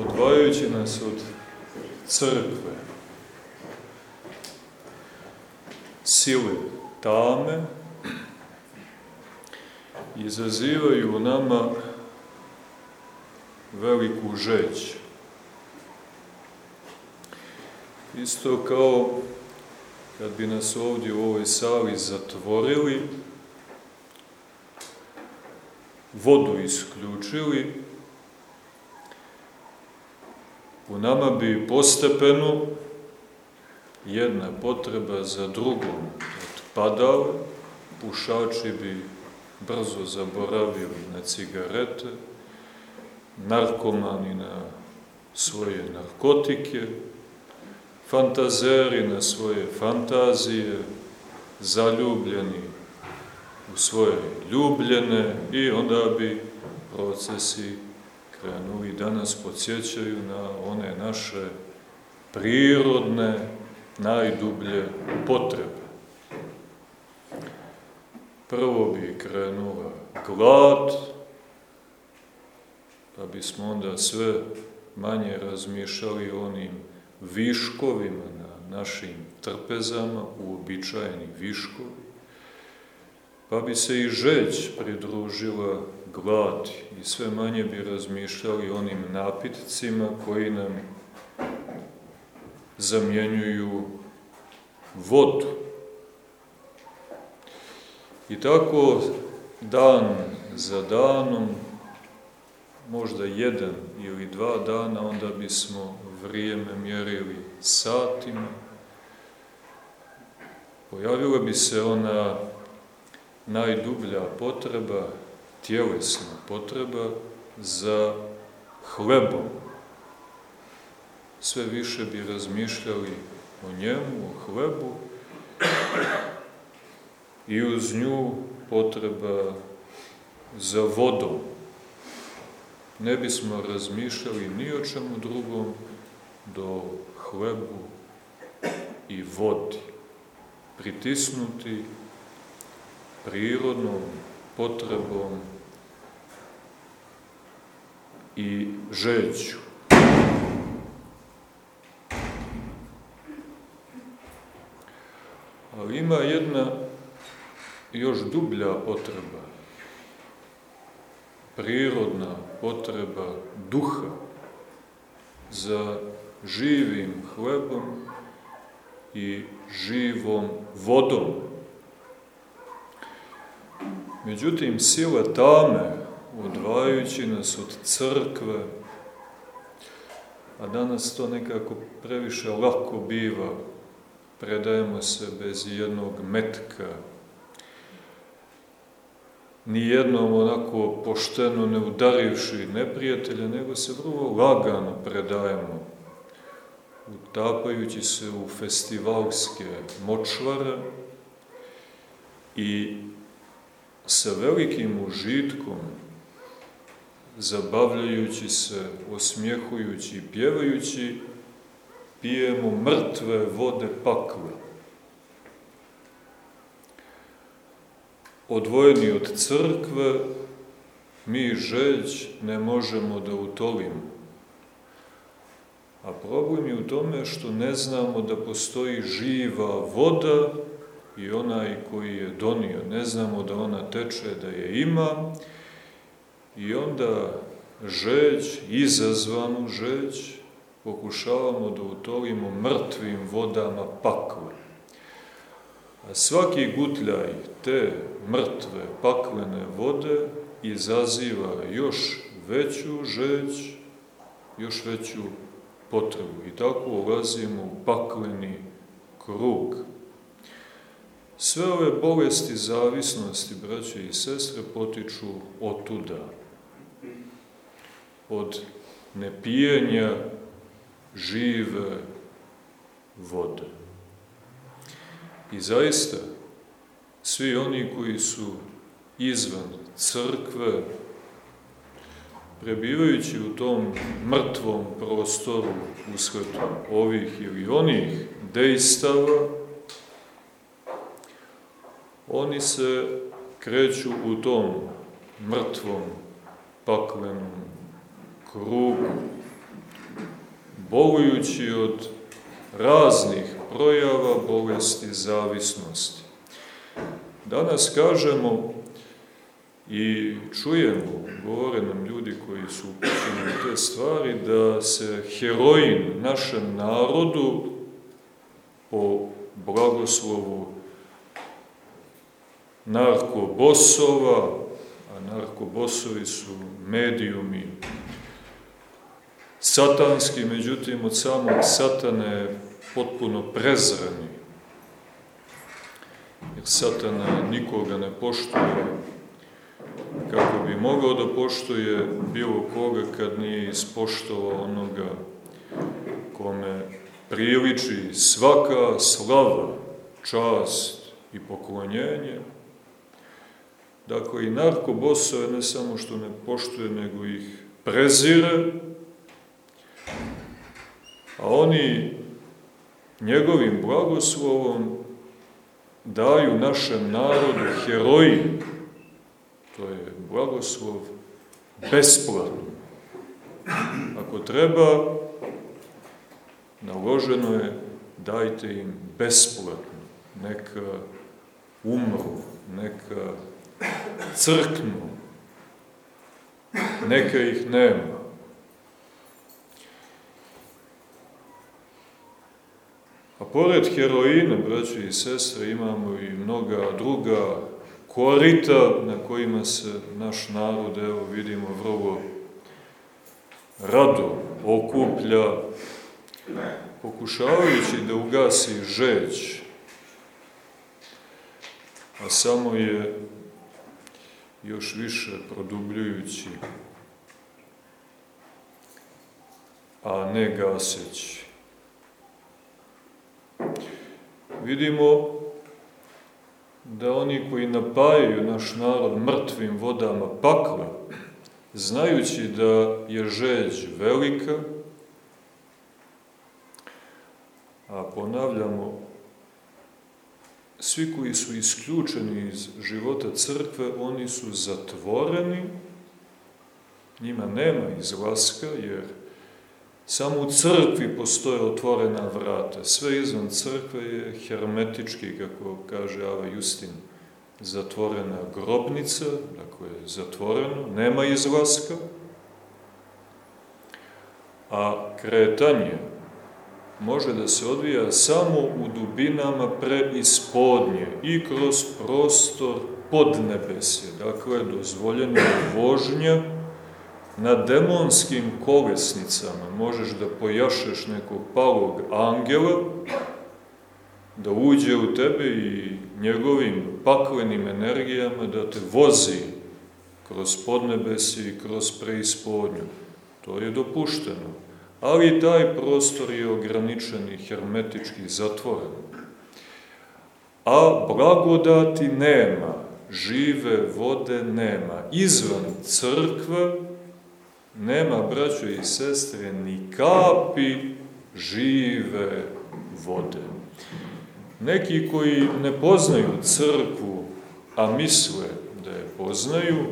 odvajajući nas od crkve, sile tame, izazivaju u nama veliku žeć. Isto kao kad bi nas ovdje u ovoj sali zatvorili, vodu isključili, u nama bi postepeno jedna potreba za drugom odpadala, pušači bi brzo zaboravili na cigarete, narkomani na svoje narkotike, fantazeri na svoje fantazije, zaljubljeni u svoje ljubljene i onda bi procesi krenuli danas podsjećaju na one naše prirodne, najdublje potrebe. Prvo bi krenula glad, pa bismo onda sve manje razmišljali o onim viškovima na našim trpezama, uobičajeni viškovi, pa bi se i žeć pridružila glad i sve manje bi razmišljali onim napitcima koji nam zamjenjuju vodu. I tako dan za danom, možda jedan ili dva dana, onda bismo vrijeme mjerili satima, pojavila bi se ona najdublja potreba, tjelesna potreba za hlebom. Sve više bi razmišljali o njemu, o hlebu, i uz nju potreba za vodom. Ne bismo razmišljali ni o čemu drugom do hlebu i vodi, pritisnuti prirodnom potrebom i žeću. Ali ima jedna još dublja potreba, prirodna potreba duha za živim hlebom i živom vodom. Međutim, sila tame, odvajajući nas od crkve, a danas to nekako previše lako biva, predajemo se bez jednog metka, ni jednom onako pošteno ne udarivši neprijatelja, nego se vrlo lagano predajemo, utapajući se u festivalske močvare i sa velikim užitkom, zabavljajući se, osmjehujući i pjevajući, pijemo mrtve vode pakle. odvojeni od crkve, mi žeđ ne možemo da utolimo. A problem je u tome što ne znamo da postoji živa voda i onaj koji je donio, ne znamo da ona teče, da je ima, i onda žeđ, izazvanu žeđ, pokušavamo da utolimo mrtvim vodama pakle. A svaki gutljaj te mrtve paklene vode izaziva još veću žeć, još veću potrebu. I tako ulazimo u pakleni krug. Sve ove bolesti zavisnosti, braće i sestre, potiču od tuda. Od nepijenja žive vode. I zaista, svi oni koji su izvan crkve, prebivajući u tom mrtvom prostoru usled ovih ili onih dejstava, oni se kreću u tom mrtvom paklenom krugu, bolujući od raznih projava bolesti zavisnosti. Danas kažemo i čujemo, govore nam ljudi koji su upućeni u te stvari, da se heroin našem narodu po blagoslovu narkobosova, a narkobosovi su medijumi satanski, međutim od samog satane potpuno prezrani. Jer satana nikoga ne poštuje kako bi mogao da poštuje bilo koga kad nije ispoštovao onoga kome priliči svaka slava, čast i poklonjenje. Dakle, i narkobosove ne samo što ne poštuje, nego ih prezire, a oni njegovim blagoslovom daju našem narodu heroji, to je blagoslov besplatno. Ako treba, naloženo je dajte im besplatno, neka umru, neka crknu, neka ih nema. A pored heroina, braći i sestre, imamo i mnoga druga korita na kojima se naš narod, evo vidimo, vrlo rado okuplja, pokušavajući da ugasi žeć, a samo je još više produbljujući, a ne gaseći. Vidimo da oni koji napajaju naš narod mrtvim vodama pakla, znajući da je žeđ velika, a ponavljamo, svi koji su isključeni iz života crkve, oni su zatvoreni, njima nema izlaska, jer Samo u crkvi postoje otvorena vrata. Sve izvan crkve je hermetički, kako kaže Ava Justin, zatvorena grobnica, dakle zatvoreno, nema izlaska, a kretanje može da se odvija samo u dubinama preispodnje i kroz prostor podnebesje. Dakle, dozvoljeno je vožnja na demonskim kolesnicama možeš da pojašeš nekog palog angela, da uđe u tebe i njegovim paklenim energijama da te vozi kroz podnebesi i kroz preispodnju. To je dopušteno. Ali taj prostor je ograničen i hermetički zatvoren. A blagodati nema, žive vode nema. Izvan crkve nema, braćo i sestre, ni kapi žive vode. Neki koji ne poznaju crkvu, a misle da je poznaju,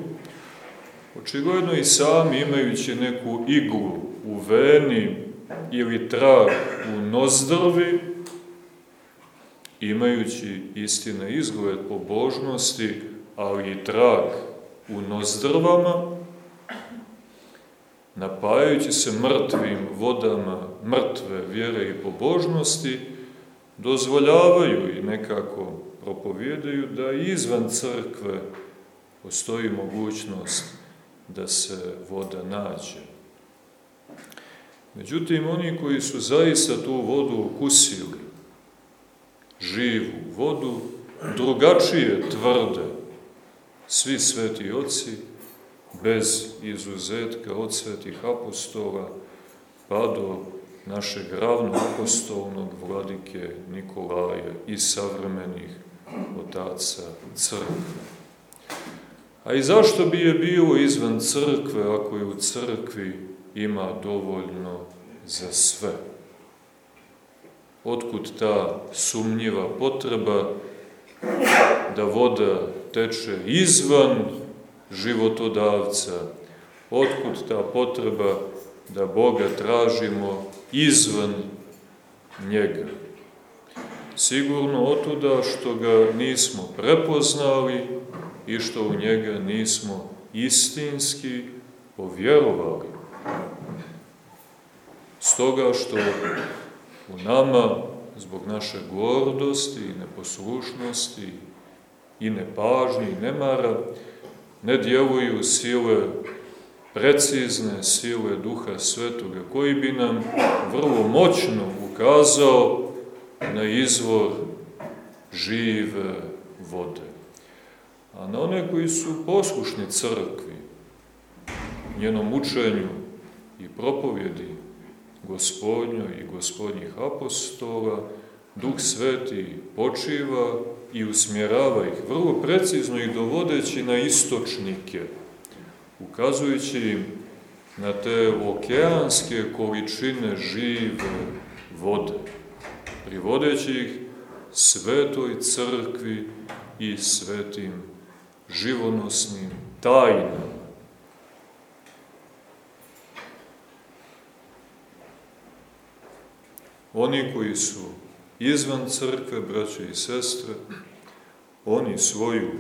očigledno i sami imajući neku iglu u veni ili trag u nozdrvi, imajući istina izgled pobožnosti, ali i trag u nozdrvama, napajajući se mrtvim vodama mrtve vjere i pobožnosti, dozvoljavaju i nekako propovjedaju da izvan crkve postoji mogućnost da se voda nađe. Međutim, oni koji su zaista tu vodu ukusili, živu vodu, drugačije tvrde, svi sveti oci, bez izuzetka od svetih apostola pa do našeg ravnoapostolnog vladike Nikolaja i savremenih otaca crkve. A i zašto bi je bilo izvan crkve ako je u crkvi ima dovoljno za sve? Otkud ta sumnjiva potreba da voda teče izvan životodavca. Otkud ta potreba da Boga tražimo izvan njega. Sigurno otuda što ga nismo prepoznali i što u njega nismo istinski povjerovali. Stoga što u nama, zbog naše gordosti i neposlušnosti i nepažnje i nemara, ne djeluju sile, precizne sile Duha Svetoga, koji bi nam vrlo moćno ukazao na izvor žive vode. A na one koji su poslušni crkvi, njenom učenju i propovjedi gospodnjoj i gospodnjih apostola, Duh Sveti počiva i usmjerava ih, vrlo precizno ih dovodeći na istočnike, ukazujući im na te okeanske količine žive vode, privodeći ih svetoj crkvi i svetim živonosnim tajnama. Oni koji su izvan crkve, braće i sestre, oni svoju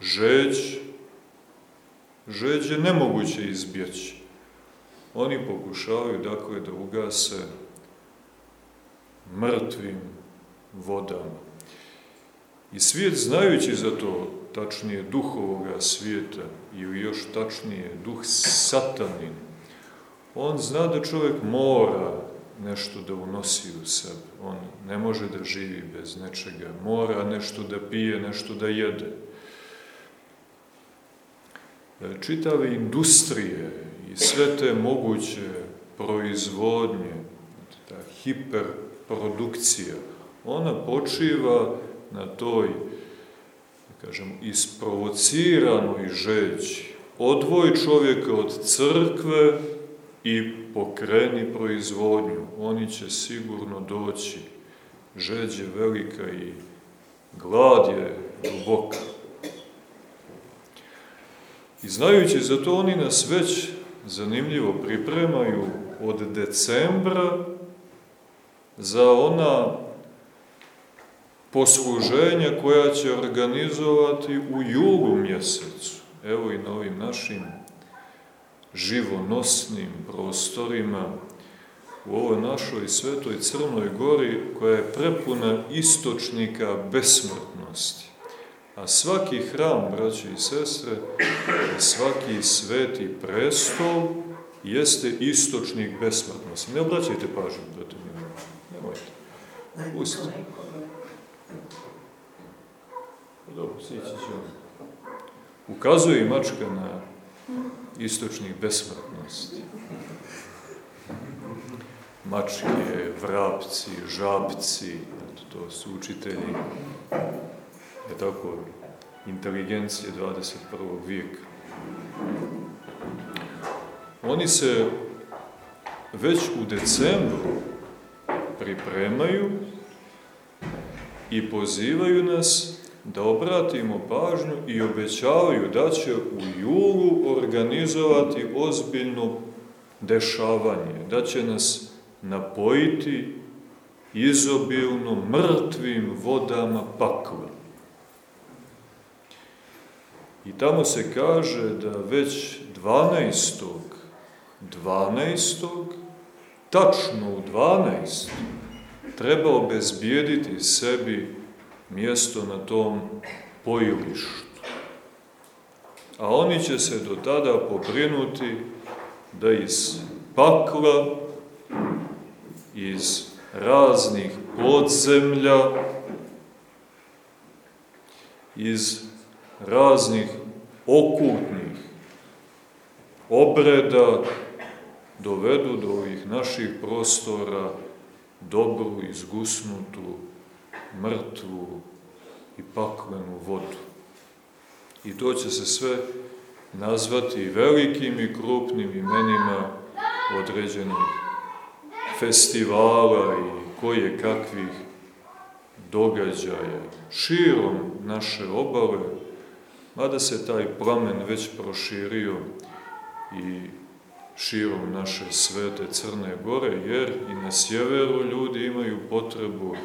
žeđ, žeđ je nemoguće izbjeći. Oni pokušavaju, dakle, da ugase mrtvim vodama. I svijet, znajući za to, tačnije duh ovoga svijeta, ili još tačnije duh satanin, on zna da čovjek mora nešto da unosi u sebe. On ne može da živi bez nečega. Mora nešto da pije, nešto da jede. E, čitave industrije i sve te moguće proizvodnje, ta hiperprodukcija, ona počiva na toj, da kažem, isprovociranoj žeći. Odvoj čovjeka od crkve i pokreni proizvodnju. Oni će sigurno doći. Žeđ je velika i glad je duboka. I znajući za to, oni nas već zanimljivo pripremaju od decembra za ona posluženja koja će organizovati u julu mjesecu. Evo i na ovim našim živonosnim prostorima u ovoj našoj svetoj Crnoj gori koja je prepuna istočnika besmrtnosti. A svaki hram, braći i sestre, svaki sveti prestol jeste istočnik besmrtnosti. Ne obraćajte pažnju, brate mi. Nemojte. Pustite. Dobro, sići ću. Ukazuje i mačka na istočnih besmrtnosti. Mačke, vrapci, žabci, to su učitelji, je tako, inteligencije 21. vijeka. Oni se već u decembru pripremaju i pozivaju nas da obratimo pažnju i obećavaju da će u julu organizovati ozbiljno dešavanje, da će nas napojiti izobilno mrtvim vodama pakla. I tamo se kaže da već 12. 12. tačno u 12. treba obezbijediti sebi mjesto na tom pojilištu. A oni će se do tada pobrinuti da iz pakla, iz raznih podzemlja, iz raznih okultnih obreda dovedu do ovih naših prostora dobru, izgusnutu, mrtvu i paklenu vodu. I to će se sve nazvati velikim i krupnim imenima određenih festivala i koje kakvih događaja širom naše obale, mada se taj plamen već proširio i širom naše svete Crne Gore, jer i na sjeveru ljudi imaju potrebu,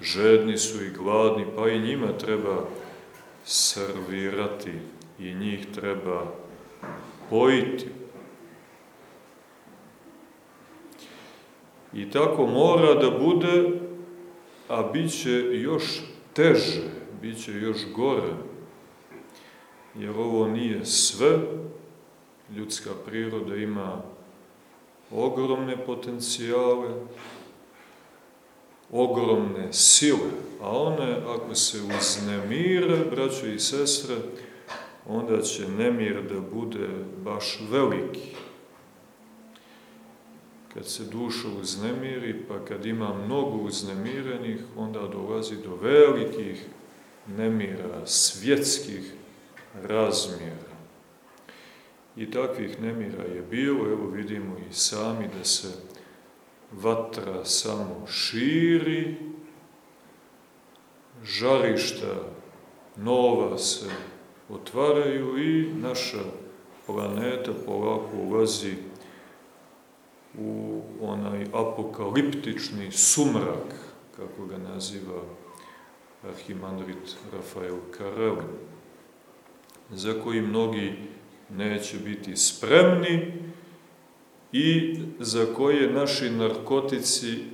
žedni su i gladni, pa i njima treba servirati i njih treba pojiti. I tako mora da bude, a bit će još teže, bit će još gore, jer ovo nije sve, ljudska priroda ima ogromne potencijale, ogromne sile, a one, ako se uznemire, braćo i sestre, onda će nemir da bude baš veliki. Kad se duša uznemiri, pa kad ima mnogo uznemirenih, onda dolazi do velikih nemira, svjetskih razmjera. I takvih nemira je bilo, evo vidimo i sami da se vatra samo širi, žarišta nova se otvaraju i naša planeta polako ulazi u onaj apokaliptični sumrak, kako ga naziva arhimandrit Rafael Karelin, za koji mnogi neće biti spremni i za koje naši narkotici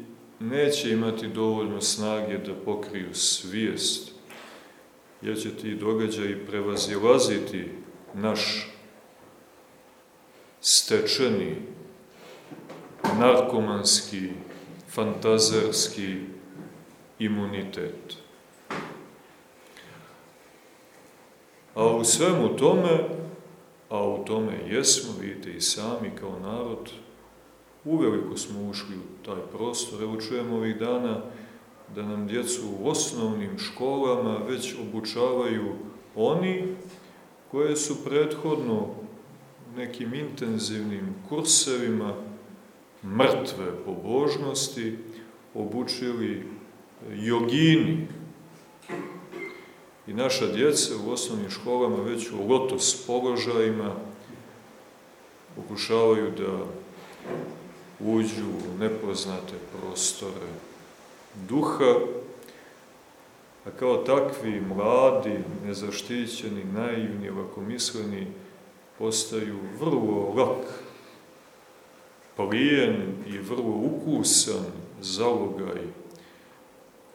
neće imati dovoljno snage da pokriju svijest, jer će ti događaji prevazilaziti naš stečeni, narkomanski, fantazerski imunitet. A u svemu tome a u tome jesmo, vidite i sami kao narod, uveliko smo ušli u taj prostor. Evo čujemo ovih dana da nam djecu u osnovnim školama već obučavaju oni koje su prethodno nekim intenzivnim kursevima mrtve pobožnosti obučili jogini, I naša djeca u osnovnim školama već u lotos položajima pokušavaju da uđu u nepoznate prostore duha, a kao takvi mladi, nezaštićeni, naivni, lakomisleni, postaju vrlo lak, plijen i vrlo ukusan zalogaj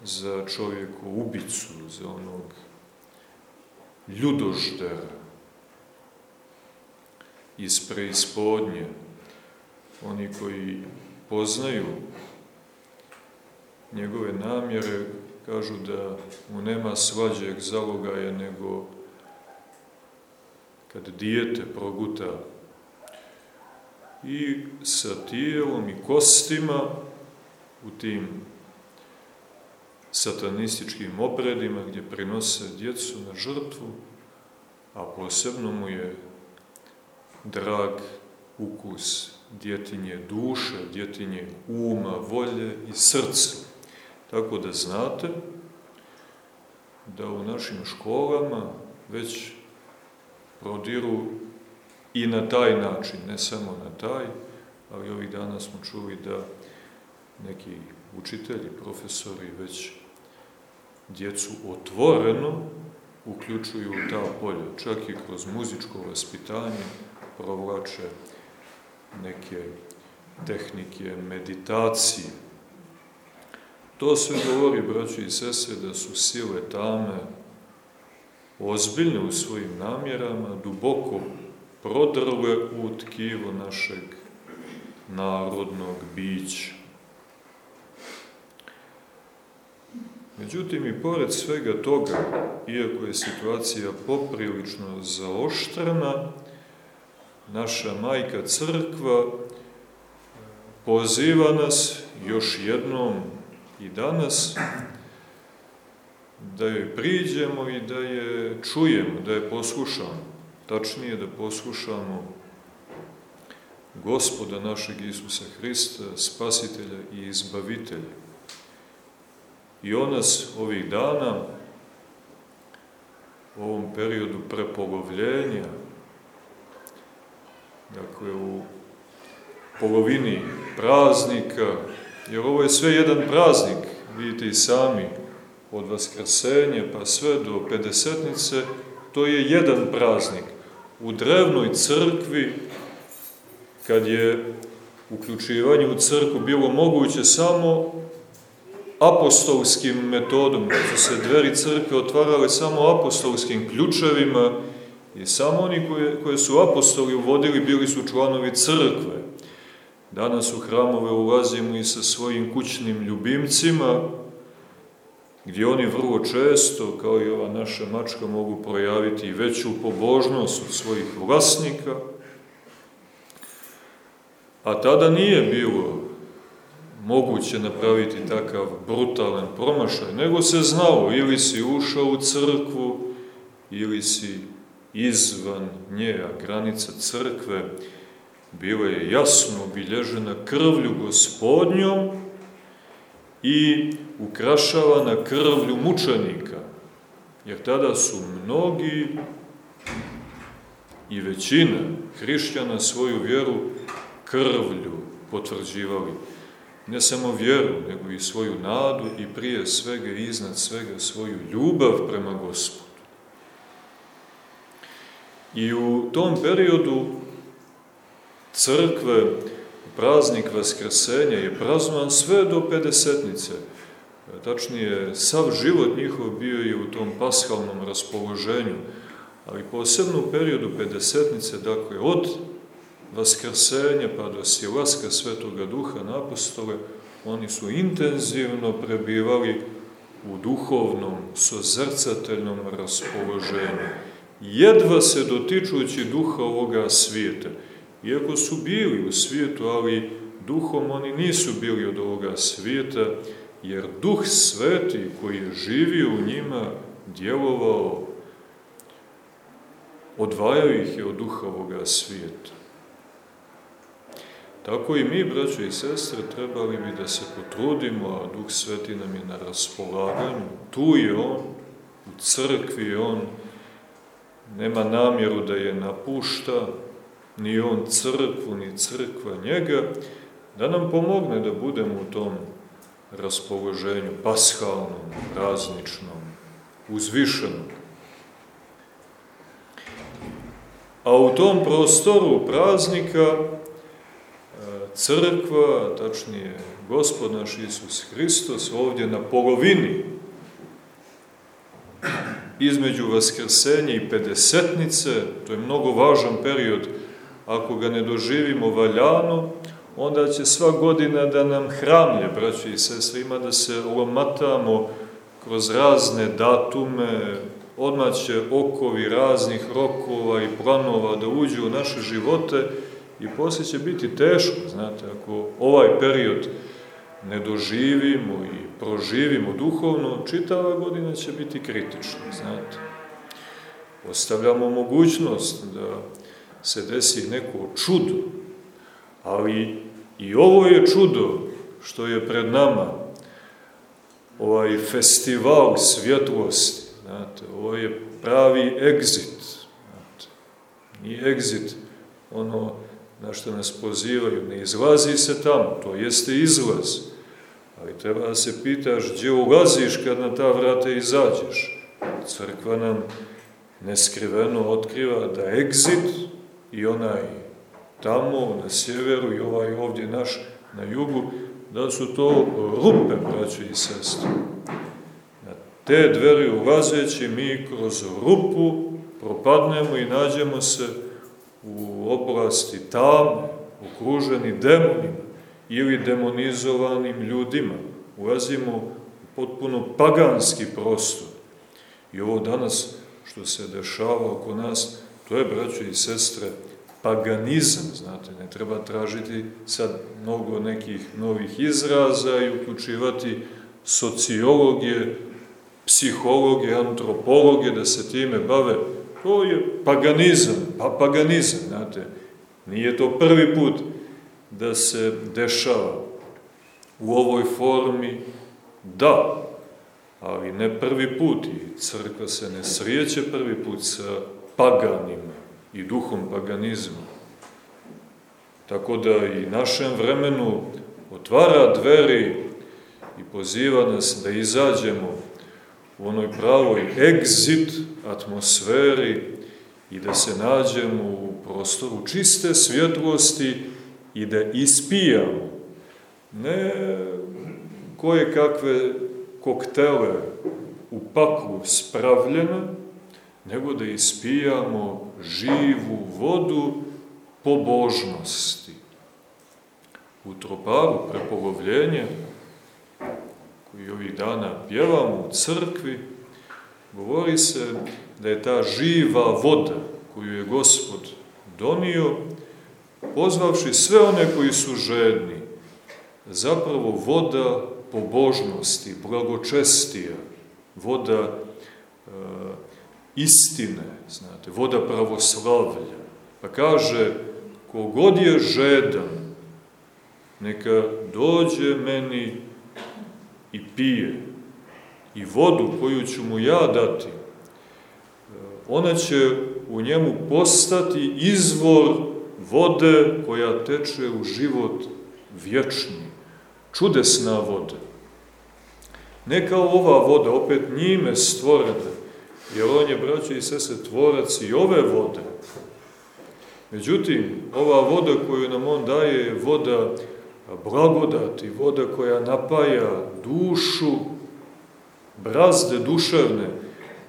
za čovjeku ubicu, za onog ljudoždera iz preispodnje, oni koji poznaju njegove namjere, kažu da mu nema svađeg zalogaja nego kad dijete proguta i sa tijelom i kostima u tim satanističkim obredima gdje prinose djecu na žrtvu, a posebno mu je drag ukus djetinje duše, djetinje uma, volje i srca. Tako da znate da u našim školama već prodiru i na taj način, ne samo na taj, ali ovih dana smo čuli da neki učitelji, profesori već djecu otvoreno uključuju u ta polja, čak i kroz muzičko vaspitanje provlače neke tehnike meditacije. To sve govori, braći i sese, da su sile tame ozbiljne u svojim namjerama, duboko prodrle u tkivo našeg narodnog bića. Međutim, i pored svega toga, iako je situacija poprilično zaoštrena, naša majka crkva poziva nas još jednom i danas da joj priđemo i da je čujemo, da je poslušamo. Tačnije da poslušamo gospoda našeg Isusa Hrista, spasitelja i izbavitelja. I on nas ovih dana, u ovom periodu prepolovljenja, dakle u polovini praznika, jer ovo je sve jedan praznik, vidite i sami, od Vaskrsenja pa sve do Pedesetnice, to je jedan praznik. U drevnoj crkvi, kad je uključivanje u crkvu bilo moguće samo apostolskim metodom, kad su se dveri crkve otvarale samo apostolskim ključevima i samo oni koje, koje su apostoli uvodili bili su članovi crkve. Danas u hramove ulazimo i sa svojim kućnim ljubimcima, gdje oni vrlo često, kao i ova naša mačka, mogu projaviti veću pobožnost od svojih vlasnika, a tada nije bilo moguće napraviti takav brutalan promašaj, nego se znalo, ili si ušao u crkvu, ili si izvan nje, a granica crkve bila je jasno obilježena krvlju gospodnjom i ukrašavana krvlju mučenika, jer tada su mnogi i većina hrišćana svoju vjeru krvlju potvrđivali. Ne samo vjeru, nego i svoju nadu i prije svega i iznad svega svoju ljubav prema gospodu. I u tom periodu crkve praznik Vaskrsenja je praznovan sve do Pedesetnice. Tačnije, sav život njihov bio je u tom pashalnom raspoloženju, ali posebno u periodu Pedesetnice, dakle, od Vaskrsenja pa do silaska Svetoga Duha na apostole, oni su intenzivno prebivali u duhovnom, sozrcateljnom raspoloženju. Jedva se dotičući duha ovoga svijeta, iako su bili u svijetu, ali duhom oni nisu bili od ovoga svijeta, jer duh sveti koji je živio u njima, djelovao, odvajao ih je od duha ovoga svijeta. Tako i mi, braćo i sestre, trebali bi da se potrudimo, a Duh Sveti nam je na raspolaganju. Tu je On, u crkvi je On, nema namjeru da je napušta, ni On crkvu, ni crkva njega, da nam pomogne da budemo u tom raspoloženju, pashalnom, prazničnom, uzvišenom. A u tom prostoru praznika crkva, tačnije Gospod naš Isus Hristos, ovdje na polovini. Između Vaskrsenja i Pedesetnice, to je mnogo važan period, ako ga ne doživimo valjano, onda će sva godina da nam hramlje, braći i sestre, ima da se lomatamo kroz razne datume, odmah će okovi raznih rokova i planova da uđu u naše živote i posle će biti teško, znate, ako ovaj period ne doživimo i proživimo duhovno, čitava godina će biti kritična, znate. Ostavljamo mogućnost da se desi neko čudo, ali i ovo je čudo što je pred nama, ovaj festival svjetlosti, znate, ovo je pravi egzit, znate, nije egzit ono na što nas pozivaju, ne izlazi se tamo, to jeste izlaz, ali treba da se pitaš gdje ulaziš kad na ta vrata izađeš. Crkva nam neskriveno otkriva da egzit i onaj tamo na sjeveru i ovaj ovdje naš na jugu, da su to rupe, braće i sestre. Na te dveri ulazeći mi kroz rupu propadnemo i nađemo se u oblasti tame, okruženi demonima ili demonizovanim ljudima. Ulazimo u potpuno paganski prostor. I ovo danas što se dešava oko nas, to je, braćo i sestre, paganizam, znate, ne treba tražiti sad mnogo nekih novih izraza i uključivati sociologije, psihologe, antropologe da se time bave. To je paganizam, pa paganizam, znate. Nije to prvi put da se dešava u ovoj formi, da, ali ne prvi put i crkva se ne srijeće prvi put sa paganima i duhom paganizma. tako da i našem vremenu otvara dveri i poziva nas da izađemo u onoj pravoj exit atmosferi i da se nađemo u prostoru čiste svjetlosti i da ispijamo ne koje kakve koktele u paklu spravljene, nego da ispijamo živu vodu pobožnosti. U troparu prepolovljenje, koji ovih dana pjevamo u crkvi, govori se da je ta živa voda koju je Gospod donio, pozvavši sve one koji su žedni, zapravo voda pobožnosti, blagočestija, voda e, istine, znate, voda pravoslavlja. Pa kaže, kogod je žedan, neka dođe meni i pije. I vodu koju ću mu ja dati, ona će u njemu postati izvor vode koja teče u život vječni. Čudesna voda. Ne kao ova voda, opet njime stvorena, jer on je, braće i sese, tvorac i ove vode. Međutim, ova voda koju nam on daje je voda blagodati, voda koja napaja dušu, brazde duševne,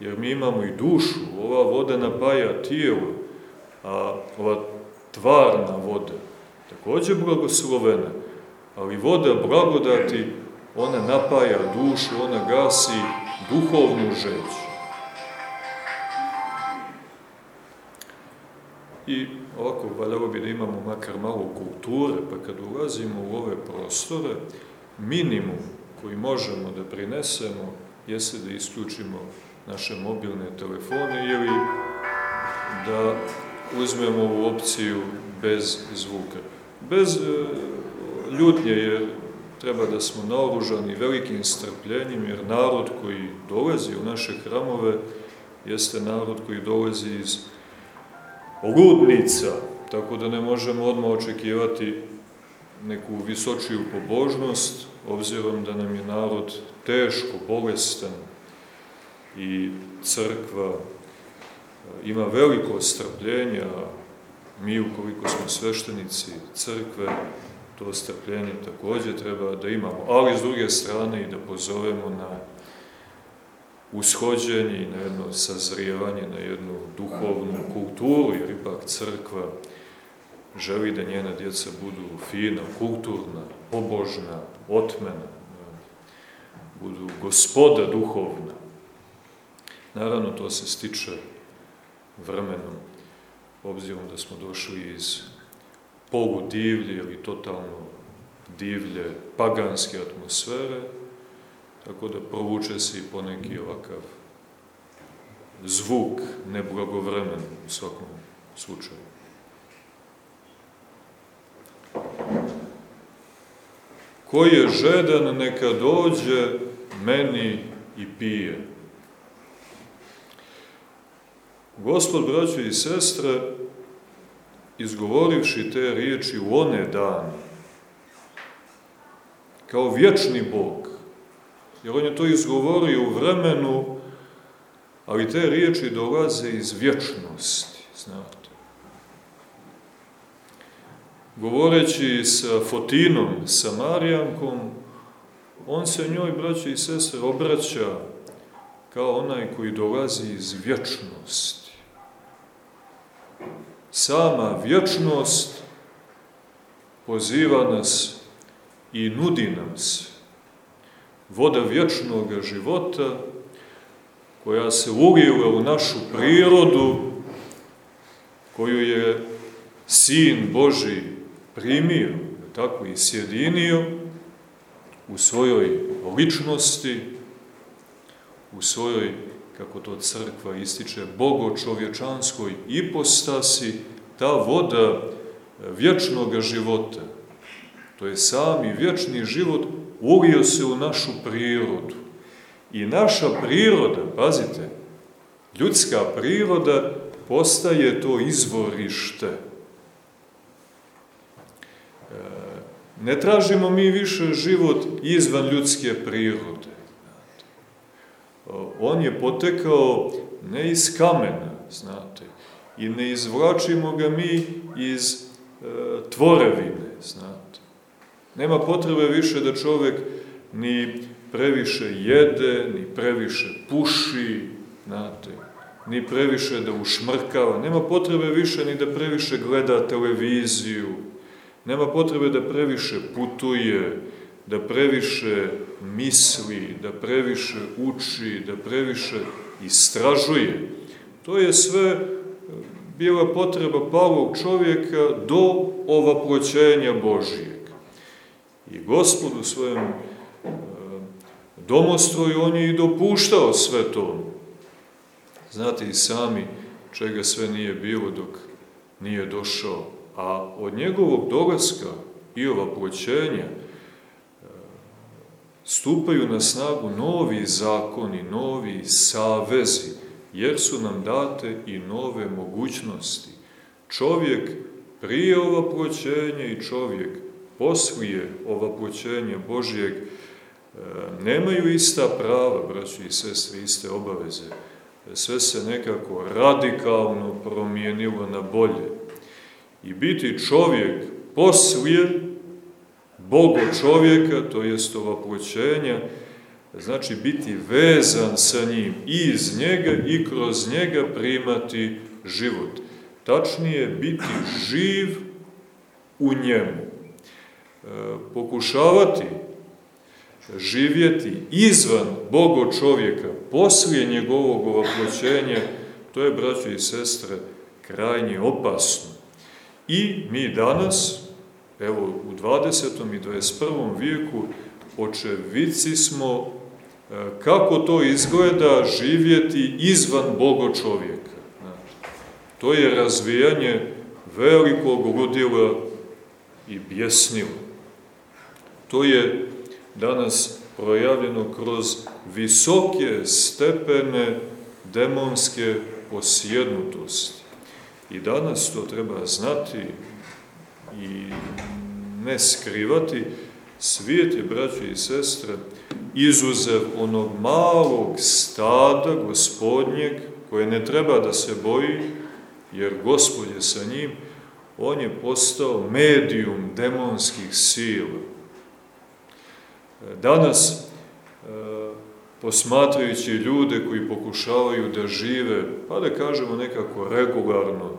jer mi imamo i dušu, ova voda napaja tijelo, a ova tvarna voda, takođe blagoslovena, ali voda blagodati, ona napaja dušu, ona gasi duhovnu žeć. I ovako, valjalo bi da imamo makar malo kulture, pa kad ulazimo u ove prostore, minimum koji možemo da prinesemo jeste da isključimo naše mobilne telefone ili da uzmemo u opciju bez zvuka. Bez e, ljutnje je treba da smo naoružani velikim strpljenjem, jer narod koji dolazi u naše hramove jeste narod koji dolazi iz ludnica, tako da ne možemo odmah očekivati neku visočiju pobožnost, obzirom da nam je narod teško, bolestan i crkva e, ima veliko strpljenje, a mi ukoliko smo sveštenici crkve, to strpljenje takođe treba da imamo, ali s druge strane i da pozovemo na ushođenje i na jedno sazrijevanje, na jednu duhovnu kulturu, jer ipak crkva želi da njena djeca budu fina, kulturna, pobožna, otmena, budu gospoda duhovna. Naravno, to se stiče vremenom, obzirom da smo došli iz polu divlje ili totalno divlje paganske atmosfere, tako da provuče se i poneki ovakav zvuk neblagovremen u svakom slučaju. Ko je žedan, neka dođe meni i pije. Gospod, braćo i sestre, izgovorivši te riječi u one dane, kao vječni Bog, jer on je to izgovorio u vremenu, ali te riječi dolaze iz vječnosti, znate. Govoreći sa Fotinom, sa Marijankom, on se njoj, braće i sestre, obraća kao onaj koji dolazi iz vječnosti sama vječnost poziva nas i nudi nam se. Voda vječnog života koja se ulijeva u našu prirodu, koju je Sin Boži primio, tako i sjedinio u svojoj ličnosti, u svojoj kako to crkva ističe, bogočovječanskoj ipostasi, ta voda vječnog života, to je sami vječni život, ulio se u našu prirodu. I naša priroda, pazite, ljudska priroda postaje to izvorište. Ne tražimo mi više život izvan ljudske prirode. On je potekao ne iz kamena, znate, i ne izvlačimo ga mi iz e, tvorevine, znate. Nema potrebe više da čovek ni previše jede, ni previše puši, znate, ni previše da ušmrkava, nema potrebe više ni da previše gleda televiziju, nema potrebe da previše putuje, da previše misli, da previše uči, da previše istražuje. To je sve bila potreba palog čovjeka do ovaploćenja Božijeg. I gospod u svojem e, domostroju on je i dopuštao sve to. Znate i sami čega sve nije bilo dok nije došao. A od njegovog dolaska i ovaploćenja e, stupaju na snagu novi zakoni, novi savezi, jer su nam date i nove mogućnosti. Čovjek prije ovaploćenja i čovjek poslije ovaploćenja Božijeg e, nemaju ista prava, braći i sestre, iste obaveze. Sve se nekako radikalno promijenilo na bolje. I biti čovjek poslije Bogo čovjeka, to jest ovaploćenja, znači biti vezan sa njim i iz njega i kroz njega primati život. Tačnije, biti živ u njemu. E, pokušavati živjeti izvan Bogo čovjeka poslije njegovog ovaploćenja, to je, braćo i sestre, krajnje opasno. I mi danas, evo u 20. i 21. vijeku, očevici smo kako to izgleda živjeti izvan Bogo čovjeka. To je razvijanje velikog ludila i bjesnila. To je danas projavljeno kroz visoke stepene demonske posjednutosti. I danas to treba znati i ne skrivati, svijet je, braći i sestre, izuzev onog malog stada gospodnjeg, koje ne treba da se boji, jer gospod je sa njim, on je postao medijum demonskih sila. Danas, e, posmatrajući ljude koji pokušavaju da žive, pa da kažemo nekako regularno,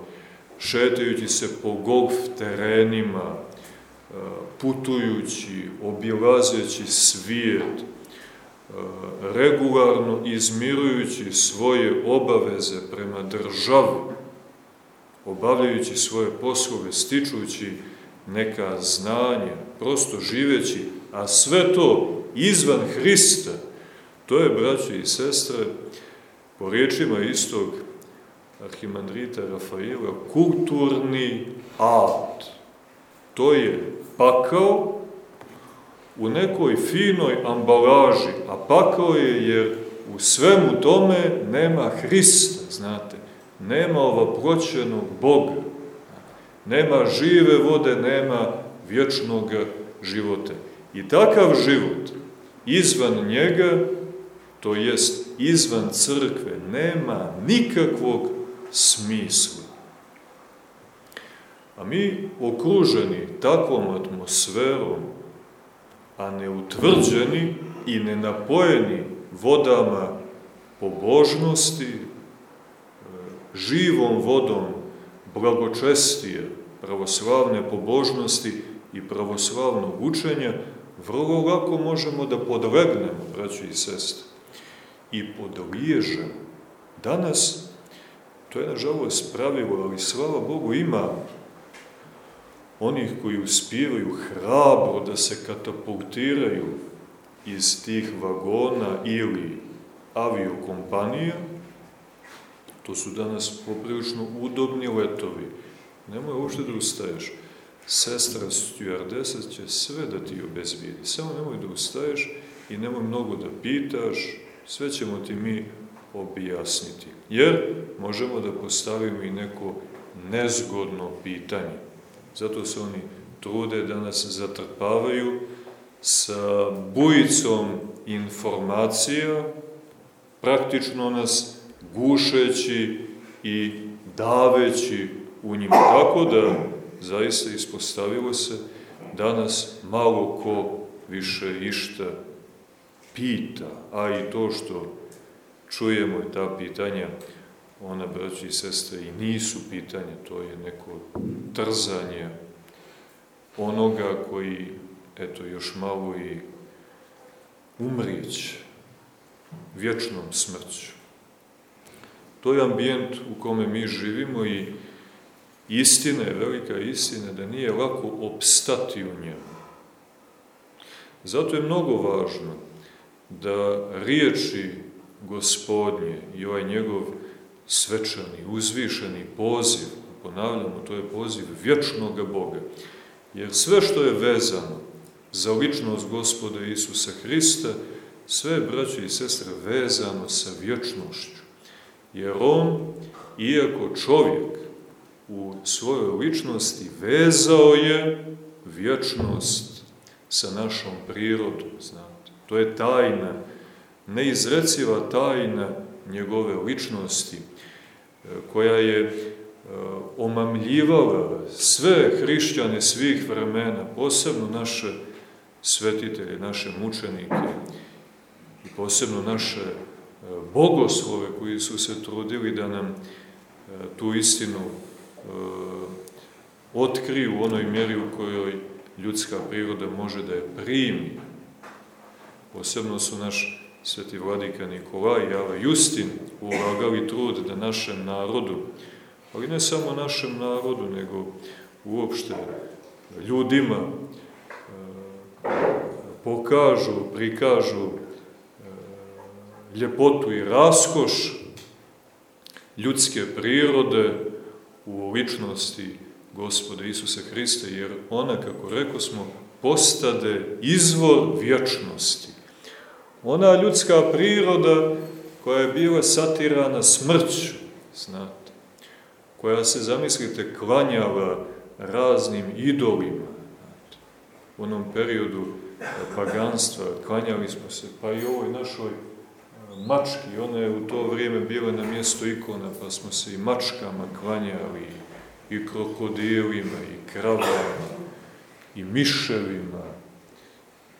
šetajući se po golf terenima, e, putujući, obilazeći svijet, regularno izmirujući svoje obaveze prema državu, obavljajući svoje poslove, stičući neka znanja, prosto živeći, a sve to izvan Hrista, to je, braći i sestre, po riječima istog arhimandrita Rafaela, kulturni ad. To je pakao u nekoj finoj ambalaži, a pakao je jer u svemu tome nema Hrista, znate, nema ovoproćenog Boga, nema žive vode, nema vječnog života. I takav život izvan njega, to jest izvan crkve, nema nikakvog smisla. A mi okruženi takvom atmosferom, a neutvrđeni i nenapojeni vodama pobožnosti, e, živom vodom blagočestije, pravoslavne pobožnosti i pravoslavnog učenja, vrlo lako možemo da podlegnemo, braći i sestre, i podliježemo. Danas, to je nažalost pravilo, ali slava Bogu ima onih koji uspivaju hrabro da se katapultiraju iz tih vagona ili aviokompanija, to su danas poprilično udobni letovi. Nemoj uopšte da ustaješ. Sestra stewardesa će sve da ti obezbijedi. Samo nemoj da ustaješ i nemoj mnogo da pitaš, sve ćemo ti mi objasniti. Jer možemo da postavimo i neko nezgodno pitanje. Zato se oni trude da nas zatrpavaju sa bujicom informacija, praktično nas gušeći i daveći u njima. Tako da, zaista ispostavilo se, danas malo ko više išta pita, a i to što čujemo ta pitanja, ona, braći i sestre, i nisu pitanje, to je neko trzanje onoga koji, eto, još malo i umrijeće vječnom smrću. To je ambijent u kome mi živimo i istina je, velika istina, da nije lako opstati u njemu. Zato je mnogo važno da riječi gospodnje i ovaj njegov svečani, uzvišeni poziv, ponavljamo, to je poziv vječnog Boga, jer sve što je vezano za ličnost gospoda Isusa Hrista, sve je, braće i sestre, vezano sa vječnošću. Jer on, iako čovjek, u svojoj ličnosti vezao je vječnost sa našom prirodom, znate. To je tajna, neizreciva tajna njegove ličnosti, e, koja je e, omamljivala sve hrišćane svih vremena, posebno naše svetitelje, naše mučenike i posebno naše e, bogoslove koji su se trudili da nam tu istinu otkriju u onoj mjeri u kojoj ljudska priroda može da je primi. Posebno su naš sveti vladika Nikolaj i Ava Justin ulagali trud da našem narodu, ali ne samo našem narodu, nego uopšte ljudima e, pokažu, prikažu e, ljepotu i raskoš ljudske prirode u ličnosti gospoda Isusa Hrista, jer ona, kako reko smo, postade izvor vječnosti. Ona ljudska priroda koja je bila satirana smrću, znate, koja se, zamislite, klanjala raznim idolima. Znate. U onom periodu paganstva klanjali smo se, pa i ovoj našoj mački, ona je u to vrijeme bila na mjesto ikona, pa smo se i mačkama klanjali, i krokodilima, i kravama, i miševima,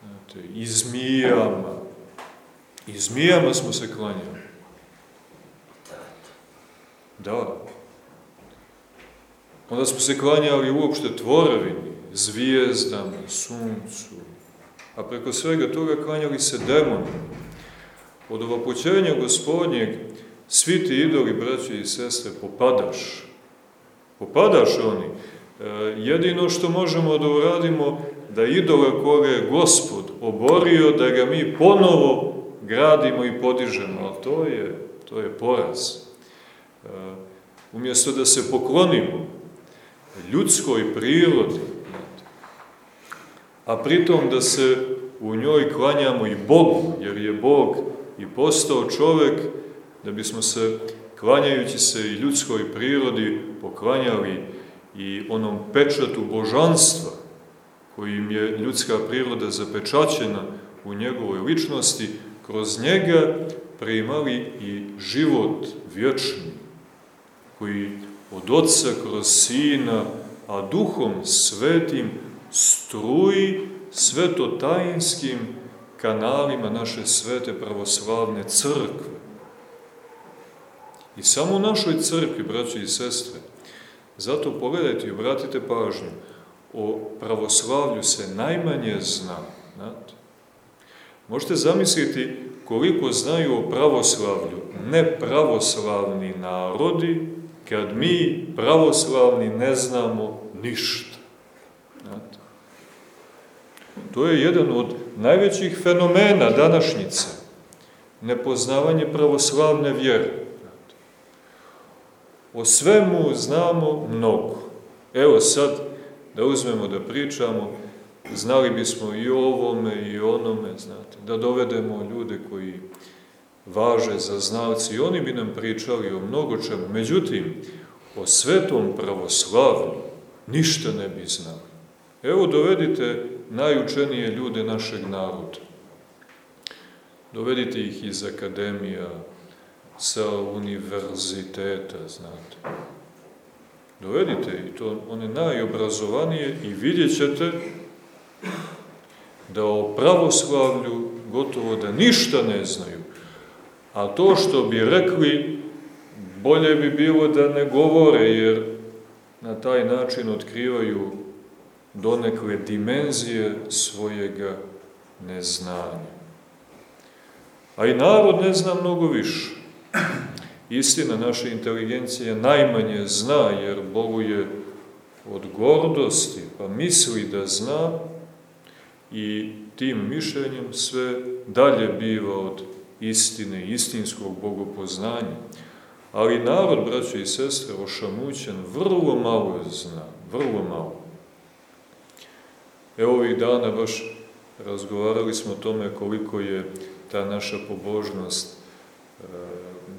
znate, i zmijama, I zmijama smo se klanjali. Da. Onda smo se klanjali uopšte tvoravini, zvijezdama, suncu, a preko svega toga klanjali se demonima. Od ovopoćenja gospodnjeg svi ti idoli, braće i sestre, popadaš. Popadaš oni. E, jedino što možemo da uradimo, da idola koga je gospod oborio, da ga mi ponovo gradimo i podižemo, ali to je, to je poraz. E, umjesto da se poklonimo ljudskoj prirodi, a pritom da se u njoj klanjamo i Bogu, jer je Bog i postao čovek, da bismo se, klanjajući se i ljudskoj prirodi, poklanjali i onom pečatu božanstva, kojim je ljudska priroda zapečaćena u njegovoj ličnosti, kroz njega primali i život vječni, koji od Otca kroz Sina, a Duhom Svetim struji svetotajinskim kanalima naše svete pravoslavne crkve. I samo u našoj crkvi, braći i sestre, zato pogledajte i obratite pažnju, o pravoslavlju se najmanje zna, znate. Možete zamisliti koliko znaju o pravoslavlju nepravoslavni narodi, kad mi pravoslavni ne znamo ništa. Znate? To je jedan od najvećih fenomena današnjice. Nepoznavanje pravoslavne vjere. O svemu znamo mnogo. Evo sad da uzmemo da pričamo znali bismo i o ovome i onome, znate, da dovedemo ljude koji važe za znalci i oni bi nam pričali o mnogo čemu. Međutim, o svetom pravoslavlju ništa ne bi znali. Evo dovedite najučenije ljude našeg naroda. Dovedite ih iz akademija, sa univerziteta, znate. Dovedite i to one najobrazovanije i vidjet ćete da o pravoslavlju gotovo da ništa ne znaju. A to što bi rekli, bolje bi bilo da ne govore, jer na taj način otkrivaju donekle dimenzije svojega neznanja. A i narod ne zna mnogo više. Istina, naša inteligencija najmanje zna, jer boluje od gordosti, pa misli da zna i tim mišljenjem sve dalje biva od istine, istinskog bogopoznanja. Ali narod, braćo i sestre, ošamućen, vrlo malo zna, vrlo malo. Evo ovih dana baš razgovarali smo o tome koliko je ta naša pobožnost e,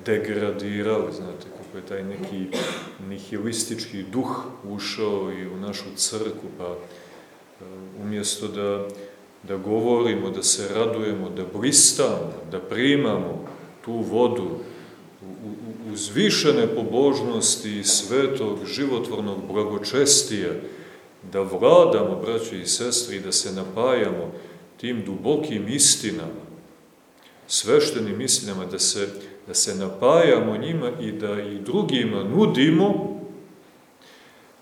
degradirala, znate, kako je taj neki nihilistički duh ušao i u našu crku, pa e, umjesto da, da govorimo, da se radujemo, da blistamo, da primamo tu vodu uzvišene pobožnosti i svetog životvornog blagočestija, da vladamo, braći i sestri, da se napajamo tim dubokim istinama, sveštenim istinama, da se, da se napajamo njima i da i drugima nudimo,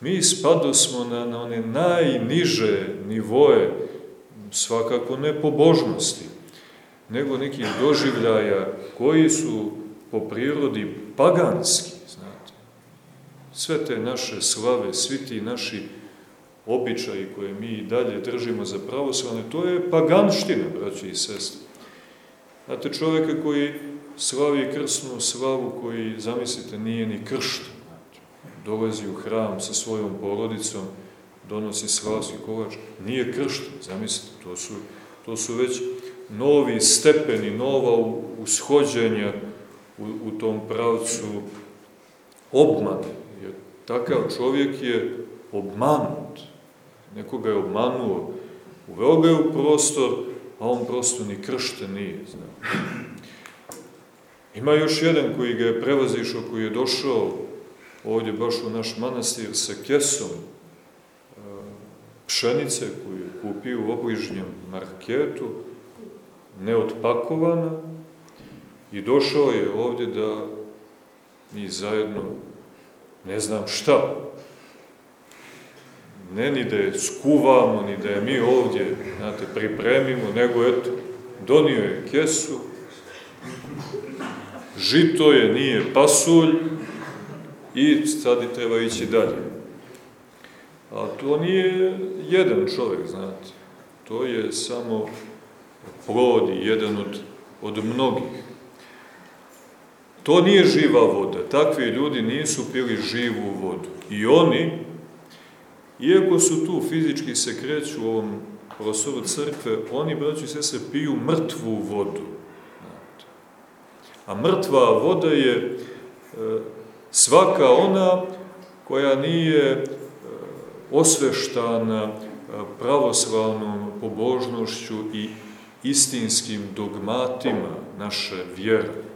mi spadosmo na, na one najniže nivoje, svakako ne pobožnosti, nego nekih doživljaja koji su po prirodi paganski, znate. Sve te naše slave, svi ti naši običaji koje mi i dalje držimo za pravoslavne, to je paganština, braći i sestri. Znate, čoveka koji slavi krsnu slavu, koji, zamislite, nije ni kršten, dolazi u hram sa svojom porodicom, donosi slavski kovač, nije kršten, zamislite, to su, to su već novi stepeni, nova ushođenja u, u tom pravcu obmane. Jer takav čovjek je obmanut. Nekoga je obmanuo, uveo ga je u prostor, a on prosto ni kršten nije. Zna. Ima još jedan koji ga je prevazišao, koji je došao ovdje baš u naš manastir sa kesom e, pšenice koju je kupio u obližnjem marketu, neotpakovana, I došao je ovdje da mi zajedno, ne znam šta, ne ni da je skuvamo, ni da je mi ovdje, znate, pripremimo, nego eto, donio je kesu, žito je, nije pasulj i sad i treba ići dalje. A to nije jedan čovjek, znate. To je samo plod jedan od, od mnogih. To nije živa voda. Takvi ljudi nisu pili živu vodu. I oni, iako su tu fizički se kreću u ovom prostoru crkve, oni, braći se, se piju mrtvu vodu. A mrtva voda je e, svaka ona koja nije e, osveštana e, pravoslavnom pobožnošću i istinskim dogmatima naše vjere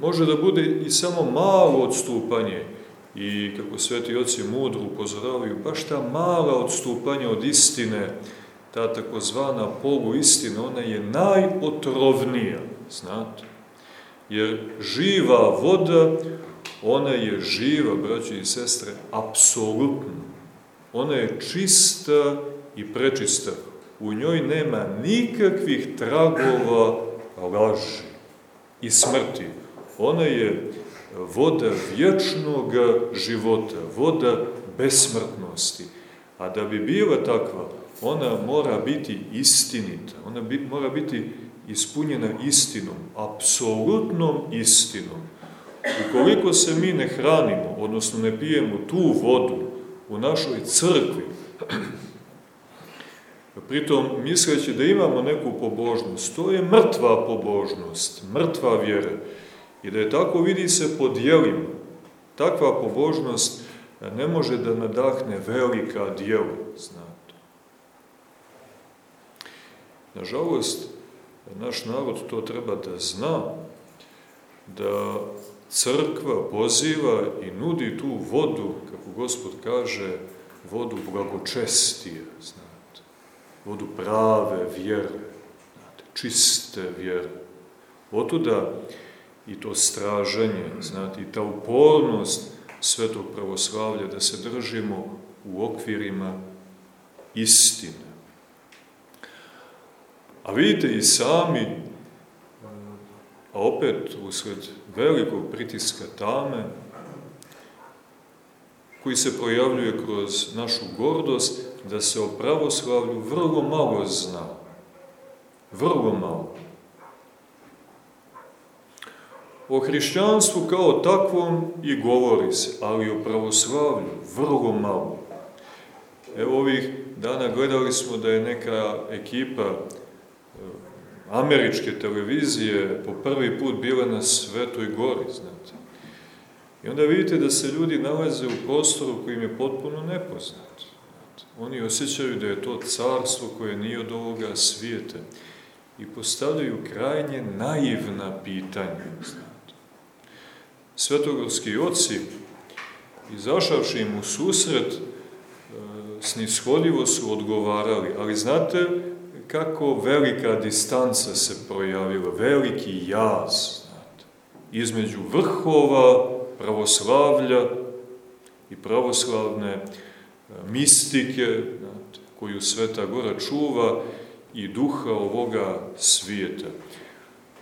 može da bude i samo malo odstupanje i kako sveti oci mudro upozoravaju, baš ta mala odstupanja od istine, ta takozvana poluistina, ona je najotrovnija, znate. Jer živa voda, ona je živa, braći i sestre, apsolutno. Ona je čista i prečista. U njoj nema nikakvih tragova laži i smrti. Ona je voda vječnog života, voda besmrtnosti. A da bi bila takva, ona mora biti istinita, ona bi, mora biti ispunjena istinom, apsolutnom istinom. Ukoliko se mi ne hranimo, odnosno ne pijemo tu vodu u našoj crkvi, pritom misleći da imamo neku pobožnost, to je mrtva pobožnost, mrtva vjera. I da je tako vidi se po dijelima. Takva pobožnost ne može da nadahne velika djela, znate. Nažalost, naš narod to treba da zna, da crkva poziva i nudi tu vodu, kako gospod kaže, vodu blagočestije, znate, vodu prave vjere, znate, čiste vjere. Otuda i to straženje, znate, i ta upornost svetog pravoslavlja, da se držimo u okvirima istine. A vidite i sami, a opet usled velikog pritiska tame, koji se projavljuje kroz našu gordost, da se o pravoslavlju vrlo malo zna. Vrlo malo. O hrišćanstvu kao takvom i govori se, ali o pravoslavlju vrlo malo. Evo ovih dana gledali smo da je neka ekipa e, američke televizije po prvi put bila na Svetoj gori, znate. I onda vidite da se ljudi nalaze u prostoru koji im je potpuno nepoznat. Oni osjećaju da je to carstvo koje nije od ovoga svijeta i postavljaju krajnje naivna pitanja. Svetogorski oci, izašavši im u susret, e, snishodljivo su odgovarali, ali znate kako velika distanca se projavila, veliki jaz, znate, između vrhova pravoslavlja i pravoslavne e, mistike, znate, koju Sveta Gora čuva i duha ovoga svijeta.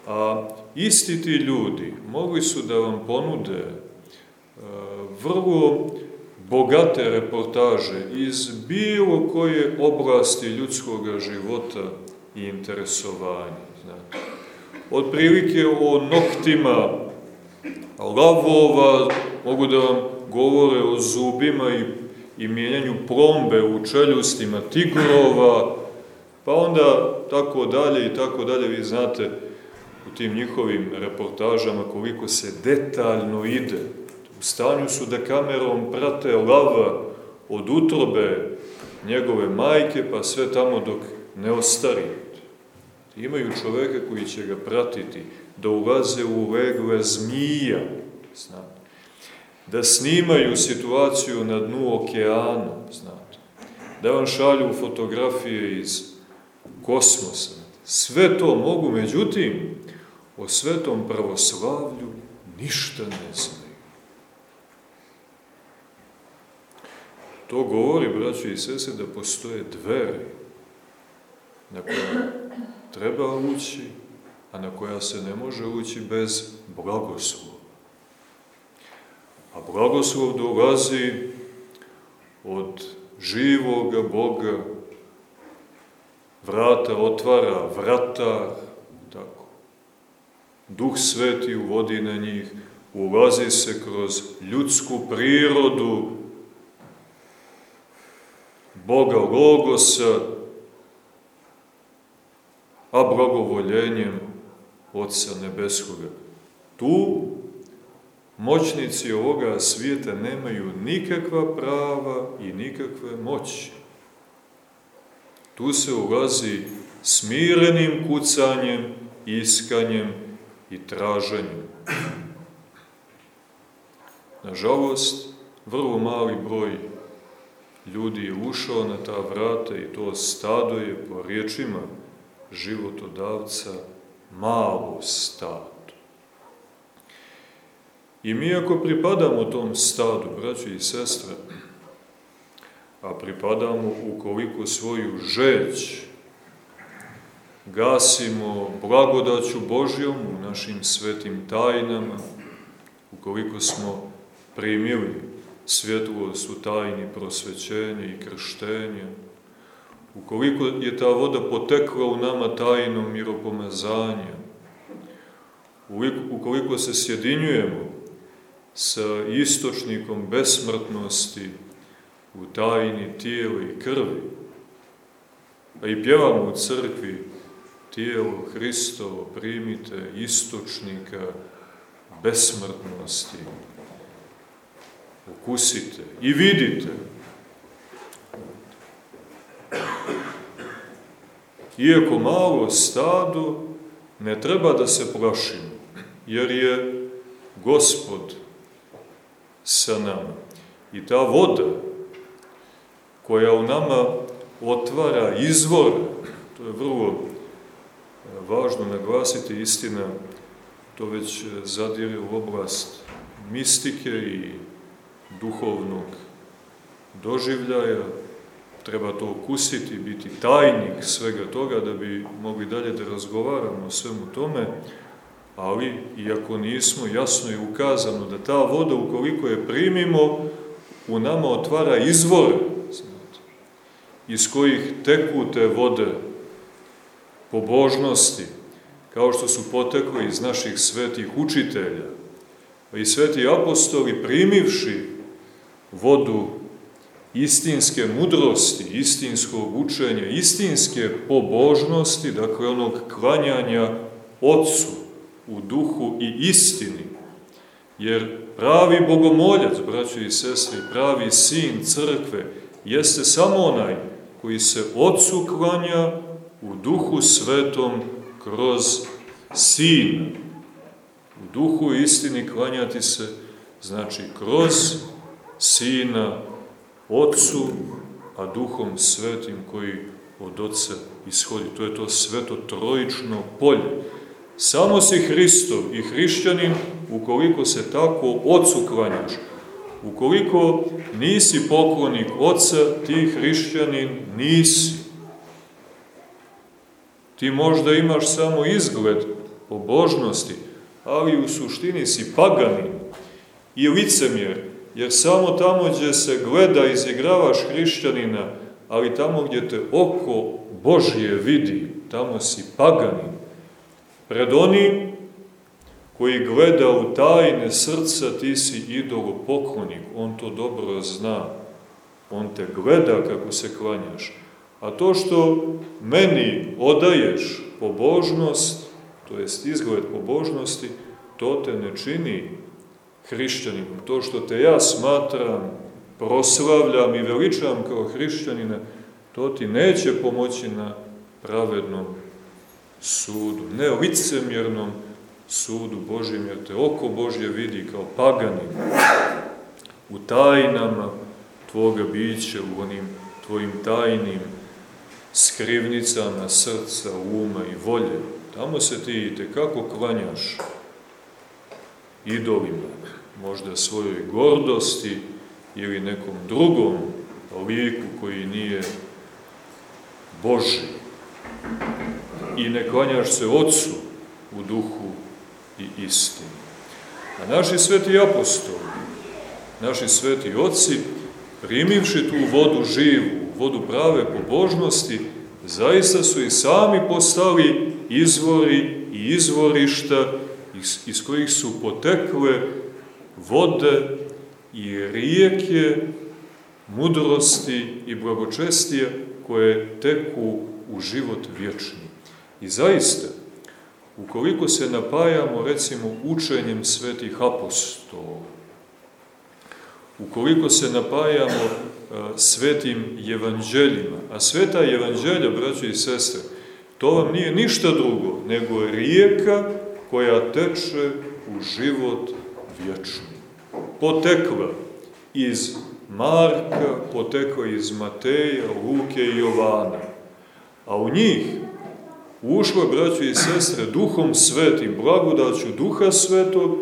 A isti ti ljudi mogli su da vam ponude e, vrlo bogate reportaže iz bilo koje oblasti ljudskog života i interesovanja. Znate. Od prilike o noktima lavova, mogu da vam govore o zubima i, i mijenjanju plombe u čeljustima tigrova, pa onda tako dalje i tako dalje, vi znate u tim njihovim reportažama koliko se detaljno ide. U stanju su da kamerom prate lava od utrobe njegove majke, pa sve tamo dok ne ostari. Imaju čoveka koji će ga pratiti, da ulaze u legle zmija, znate. da snimaju situaciju na dnu okeana, znate. da vam šalju fotografije iz kosmosa. Sve to mogu, međutim, o svetom pravoslavlju ništa ne znaju. To govori, braći i sese, da postoje dveri na koje treba ući, a na koja se ne može ući bez blagoslova. A blagoslov dolazi od živoga Boga, vrata otvara, vrata, tako. Duh sveti uvodi na njih, ulazi se kroz ljudsku prirodu Boga Logosa, a blagovoljenjem Otca Nebeskoga. Tu moćnici ovoga svijeta nemaju nikakva prava i nikakve moći. Tu se ulazi smirenim kucanjem, iskanjem i traženjem. Nažalost, vrlo mali broj ljudi je ušao na ta vrata i to stado je po riječima životodavca malo stado. I mi ako pripadamo tom stadu, braći i sestre, a pripadamo ukoliko svoju žeć gasimo blagodaću Božjom u našim svetim tajnama, ukoliko smo primili svjetlost u tajni prosvećenja i krštenja, ukoliko je ta voda potekla u nama tajnom miropomazanja, ukoliko se sjedinjujemo sa istočnikom besmrtnosti u tajni tijela i krvi, a i pjevamo u crkvi tijelo Hristovo primite istočnika besmrtnosti. okusite i vidite. Iako malo stado, ne treba da se plašimo, jer je Gospod sa nama. I ta voda koja u nama otvara izvor, to je vrlo važno naglasiti, istina, to već zadire u oblast mistike i duhovnog doživljaja, treba to okusiti, biti tajnik svega toga da bi mogli dalje da razgovaramo o svemu tome, ali iako nismo, jasno je ukazano da ta voda, ukoliko je primimo, u nama otvara izvore, iz kojih teku te vode pobožnosti, kao što su potekli iz naših svetih učitelja, pa i sveti apostoli primivši vodu istinske mudrosti, istinskog učenja, istinske pobožnosti, dakle onog klanjanja Otcu u duhu i istini, jer pravi bogomoljac, braćo i sestre, pravi sin crkve, jeste samo onaj koji se Otcu klanja u duhu svetom kroz sin. U duhu istini klanjati se, znači kroz sina Otcu, a duhom svetim koji od Otca ishodi. To je to sveto trojično polje. Samo si Hristov i hrišćanin ukoliko se tako Otcu klanjaš. Ukoliko nisi poklonik Otca, ti hrišćanin nisi. Ti možda imaš samo izgled pobožnosti, ali u suštini si paganin i licemjer, jer samo tamo gdje se gleda izigravaš hrišćanina, ali tamo gdje te oko Božje vidi, tamo si paganin. Pred onim koji gleda u tajne srca, ti si idolopoklonik, on to dobro zna. On te gleda kako se klanjaš. A to što meni odaješ pobožnost, to jest izgled pobožnosti, to te ne čini hrišćaninom. To što te ja smatram, proslavljam i veličam kao hrišćanina, to ti neće pomoći na pravednom sudu, ne licemjernom sudu Božjem, jer te oko Božje vidi kao paganin u tajnama tvoga bića, u onim tvojim tajnim skrivnicama srca, uma i volje. Tamo se ti tekako klanjaš idolima, možda svojoj gordosti ili nekom drugom liku koji nije Boži. I ne klanjaš se Otcu u duhu i istini. A naši sveti apostoli, naši sveti oci, primivši tu vodu živu, vodu prave pobožnosti, zaista su i sami postali izvori i izvorišta iz, iz kojih su potekle vode i rijeke mudrosti i blagočestije koje teku u život vječni. I zaista, ukoliko se napajamo, recimo, učenjem svetih apostola, ukoliko se napajamo svetim evanđeljima, a sveta evanđelja, braćo i sestre, to vam nije ništa drugo, nego rijeka koja teče u život vječni. Potekla iz Marka, potekla iz Mateja, Luke i Jovana. A u njih ušlo, braćo i sestre, duhom svetim, blagodaću duha svetog,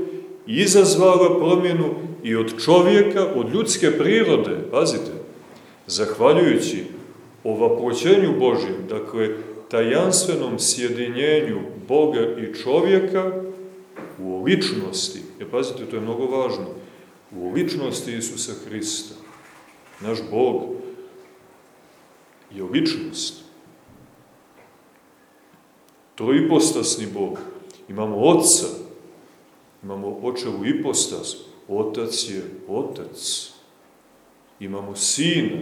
izazvala promjenu i od čovjeka, od ljudske prirode, pazite, zahvaljujući ovaproćenju Božjem, dakle, tajanstvenom sjedinjenju Boga i čovjeka u ličnosti, jer pazite, to je mnogo važno, u ličnosti Isusa Hrista. Naš Bog je ličnost. Trojipostasni Bog. Imamo Otca, imamo očevu ipostas, Otac je Otac. Imamo Sina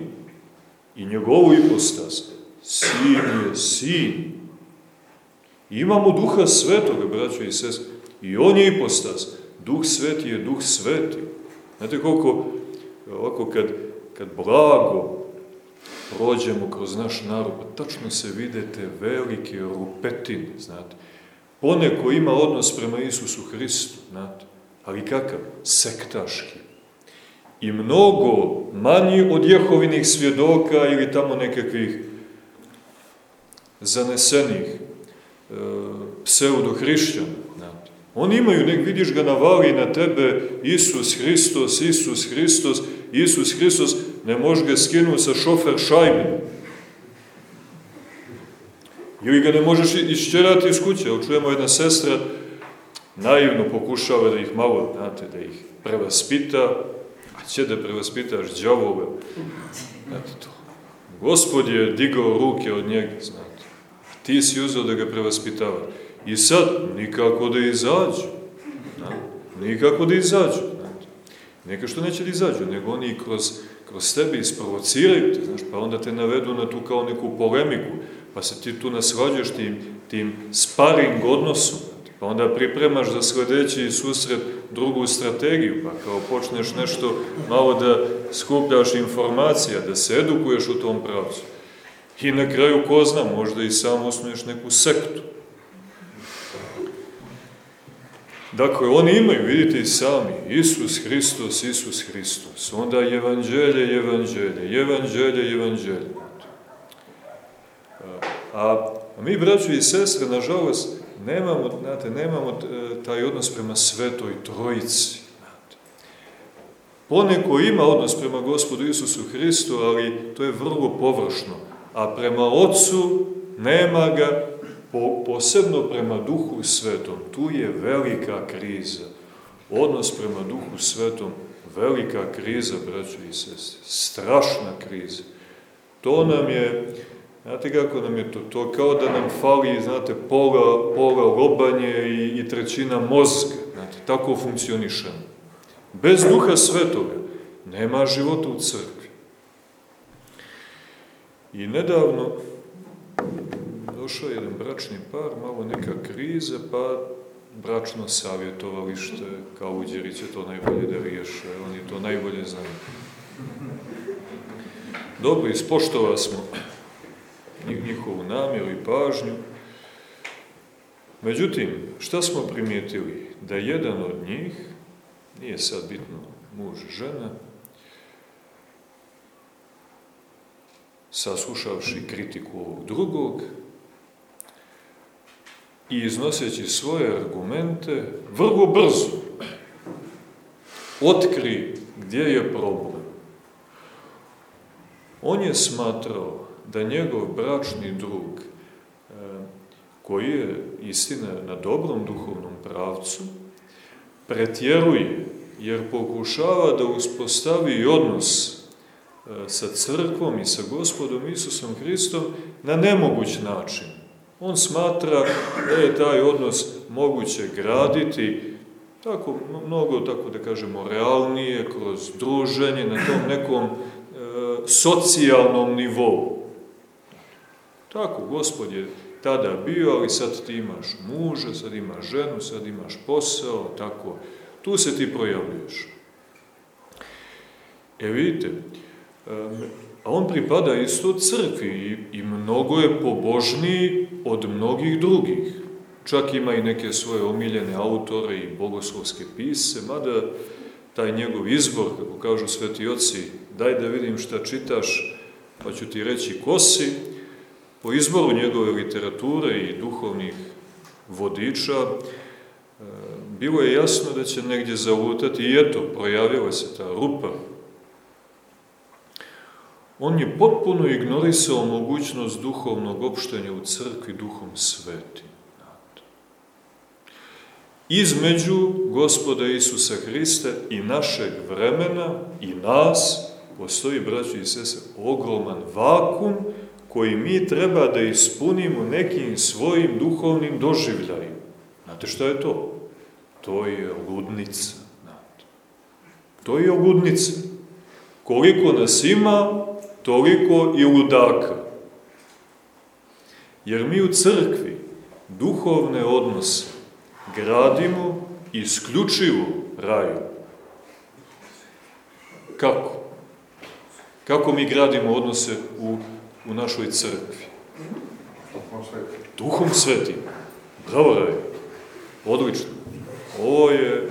i njegovu ipostas, Sin je Sin. I imamo Duha Svetoga, braćo i sest, i On je ipostas. Duh Sveti je Duh Sveti. Znate koliko ovako kad, kad blago prođemo kroz naš narod, pa tačno se vide te velike rupetine, znate. Poneko ima odnos prema Isusu Hristu, znate, ali kakav? Sektaški. I mnogo manji od jehovinih svjedoka ili tamo nekakvih zanesenih e, pseudohrišćana. Oni imaju, nek vidiš ga navali na tebe Isus Hristos, Isus Hristos, Isus Hristos, ne može ga skinuti sa šofer šajbe. Ili ga ne možeš išćerati iz kuće. Evo čujemo jedna sestra, naivno pokušava da ih malo, znate, da ih prevaspita, će da prevaspitaš džavove. Znate to. Gospod je digao ruke od njega, znate. Ti si uzeo da ga prevaspitava. I sad, nikako da izađu. Znate. Nikako da izađu. Znate. Neka što neće da izađu, nego oni kroz kroz tebe isprovociraju te, znaš, pa onda te navedu na tu kao neku polemiku, pa se ti tu nasvađaš tim, tim sparing odnosom, pa onda pripremaš za sledeći susret drugu strategiju, pa kao počneš nešto malo da skupljaš informacija, da se edukuješ u tom pravcu. I na kraju, ko zna, možda i sam osnuješ neku sektu. Dakle, oni imaju, vidite i sami, Isus Hristos, Isus Hristos. Onda evanđelje, evanđelje, evanđelje, evanđelje. A mi, braćo i sestre, nažalost, nemamo, znate, nemamo taj odnos prema svetoj trojici. Poneko ima odnos prema gospodu Isusu Hristu, ali to je vrlo površno. A prema Otcu nema ga po, posebno prema duhu svetom, tu je velika kriza. Odnos prema duhu svetom, velika kriza, braćo i sestre, strašna kriza. To nam je, znate kako nam je to? To kao da nam fali, znate, pola, pola lobanje i, i trećina mozga. Znate, tako funkcionišemo. Bez duha svetoga nema života u crkvi. I nedavno, došao jedan bračni par, malo neka kriza, pa bračno savjetovalište, kao uđeri će to najbolje da riješe, oni to najbolje znaju. Dobro, ispoštova smo njihovu namjeru i pažnju. Međutim, šta smo primijetili? Da jedan od njih, nije sad bitno muž, žena, saslušavši kritiku ovog drugog, i iznoseći svoje argumente, vrlo brzo otkri gdje je problem. On je smatrao da njegov bračni drug, e, koji je istina na dobrom duhovnom pravcu, pretjeruje, jer pokušava da uspostavi odnos e, sa crkvom i sa gospodom Isusom Hristom na nemoguć način. On smatra da je taj odnos moguće graditi tako, mnogo, tako da kažemo, realnije, kroz druženje, na tom nekom e, socijalnom nivou. Tako, gospod je tada bio, ali sad ti imaš muža, sad imaš ženu, sad imaš posao, tako, tu se ti projavljuješ. E vidite, a on pripada isto crkvi i, i mnogo je pobožniji od mnogih drugih. Čak ima i neke svoje omiljene autore i bogoslovske pise, mada taj njegov izbor, kako kažu sveti oci, daj da vidim šta čitaš, pa ću ti reći ko si, po izboru njegove literature i duhovnih vodiča, e, bilo je jasno da će negdje zavutati i eto, projavila se ta rupa On je potpuno ignorisao mogućnost duhovnog opštenja u crkvi duhom svetim. Između gospoda Isusa Hrista i našeg vremena i nas postoji, braći i sese, ogroman vakum koji mi treba da ispunimo nekim svojim duhovnim doživljajima. Znate šta je to? To je ludnica. Znate. To je ludnica. Koliko nas ima, toliko i ludaka. Jer mi u crkvi duhovne odnose gradimo isključivo raju. Kako? Kako mi gradimo odnose u, u našoj crkvi? Duhom svetim. Bravo, Raj. Odlično. Ovo je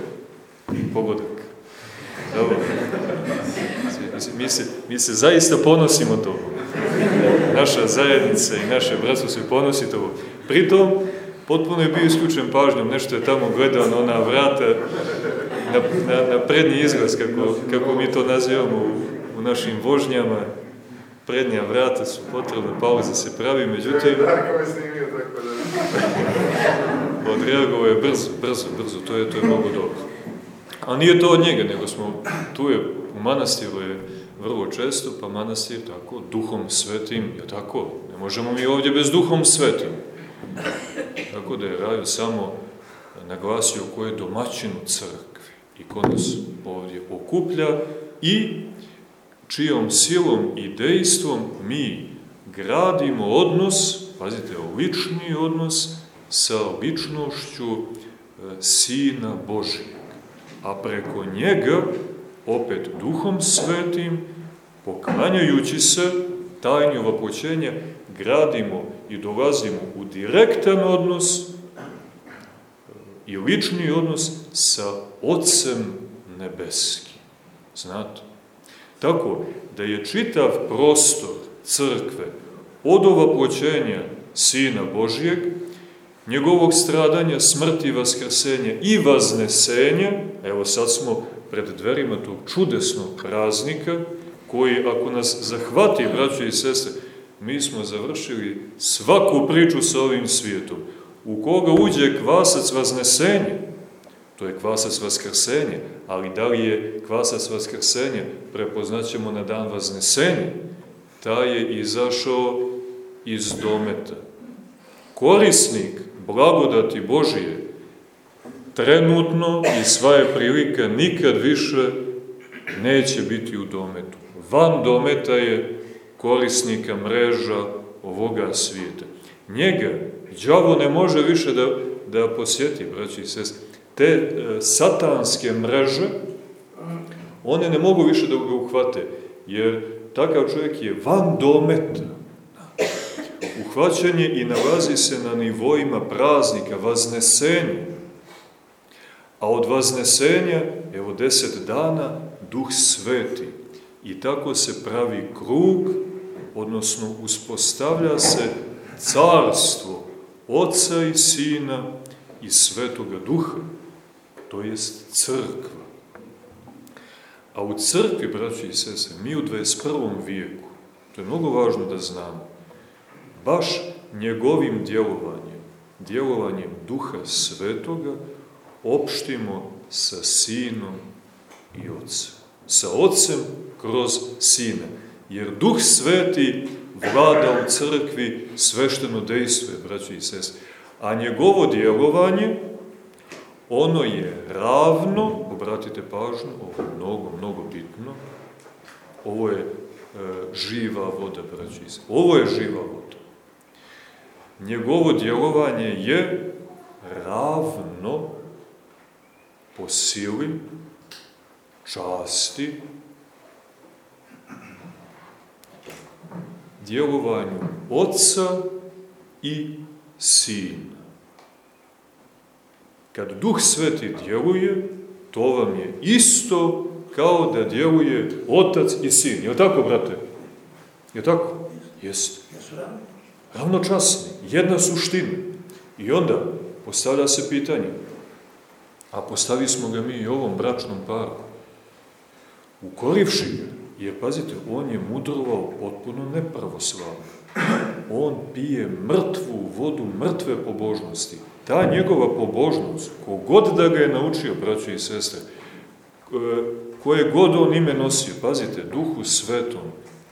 pogodak. Mi se, mi se, mi se zaista ponosimo to. Naša zajednica i naše bratstvo se ponosi to. Pritom, potpuno je bio isključen pažnjom, nešto je tamo gledao na ona vrata, na, na, na prednji izraz, kako, kako mi to nazivamo u, u našim vožnjama, prednja vrata su potrebne, pauza se pravi, međutim... Darko me snimio, tako da... Odreagovao je brzo, brzo, brzo, to je, to je mnogo dobro. A nije to od njega, nego smo, tu je, u manastiru je vrlo često, pa manastir tako, duhom svetim, je tako, ne možemo mi ovdje bez duhom svetim. Tako da je Raju samo naglasio ko je domaćin u crkvi i ko nas ovdje okuplja i čijom silom i dejstvom mi gradimo odnos, pazite, lični odnos sa ličnošću e, Sina Božijeg, a preko njega, opet duhom svetim, poklanjajući se tajnju vapoćenja, gradimo i dolazimo u direktan odnos i lični odnos sa Otcem Nebeskim. Znate? Tako da je čitav prostor crkve od ovapoćenja Sina Božijeg, njegovog stradanja, smrti, vaskrsenja i vaznesenja, evo sad smo pred dverima tog čudesnog praznika, koji ako nas zahvati, braće i sestre, mi smo završili svaku priču sa ovim svijetom. U koga uđe kvasac vaznesenja, to je kvasac vaskrsenja, ali da li je kvasac vaskrsenja, prepoznaćemo na dan vaznesenja, taj je izašao iz dometa. Korisnik blagodati Božije trenutno i svaje prilike nikad više neće biti u dometu. Van dometa je korisnika mreža ovoga svijeta. Njega đavo ne može više da, da posjeti, braći i sest. Te e, satanske mreže, one ne mogu više da ga uhvate, jer takav čovjek je van dometa. Uhvaćanje i nalazi se na nivoima praznika, vaznesenja. A od vaznesenja, evo deset dana, duh sveti. I tako se pravi krug odnosno uspostavlja se carstvo Oca i Sina i Svetoga Duha, to jest crkva. A u crkvi, braći i sese, mi u 21. vijeku, to je mnogo važno da znamo, baš njegovim djelovanjem, djelovanjem Duha Svetoga, opštimo sa Sinom i Otcem. Sa Otcem kroz Sina jer Duh Sveti vlada u crkvi svešteno dejstvuje, braći i sest. A njegovo djelovanje, ono je ravno, obratite pažnju, ovo je mnogo, mnogo bitno, ovo je e, živa voda, braći sest. Ovo je živa voda. Njegovo djelovanje je ravno po sili, časti, djelovanju Otca i Sina. Kad Duh Sveti djeluje, to vam je isto kao da djeluje Otac i Sin. Je li tako, brate? Je tako? Jeste. Ravnočasni, jedna suština. I onda postavlja se pitanje, a postavi smo ga mi i ovom bračnom paru. Ukorivši ga, Jer, pazite, on je mudrovao potpuno nepravoslavno. On pije mrtvu vodu, mrtve pobožnosti. Ta njegova pobožnost, kogod da ga je naučio, braćo i sestre, koje god on ime nosio, pazite, duhu svetom,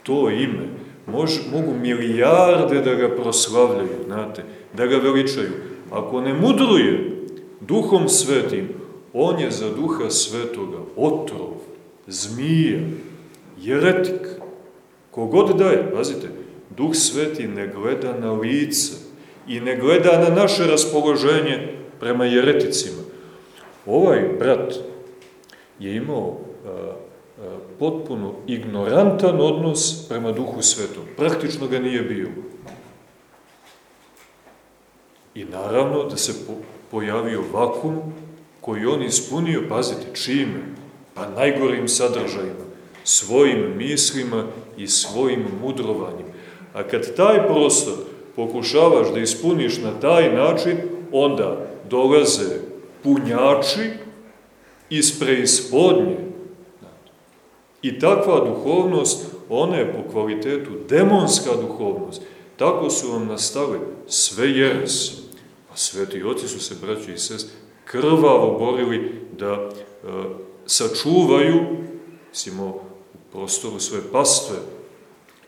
to ime, mož, mogu milijarde da ga proslavljaju, znate, da ga veličaju. Ako ne mudruje duhom svetim, on je za duha svetoga otrov, zmija, jeretik. Kogod daje, pazite, Duh Sveti ne gleda na lice i ne gleda na naše raspoloženje prema jereticima. Ovaj brat je imao a, potpuno ignorantan odnos prema duhu svetom. Praktično ga nije bio. I naravno da se pojavio vakum koji on ispunio, pazite, čime? Pa najgorim sadržajima, svojim mislima i svojim mudrovanjem. A kad taj prostor pokušavaš da ispuniš na taj način, onda dolaze punjači iz preispodnje. I takva duhovnost, ona je po kvalitetu demonska duhovnost. Tako su vam nastale sve jeresi. A sveti oci su se, braći i sest, krvavo borili da e, sačuvaju, simo u prostoru svoje pastve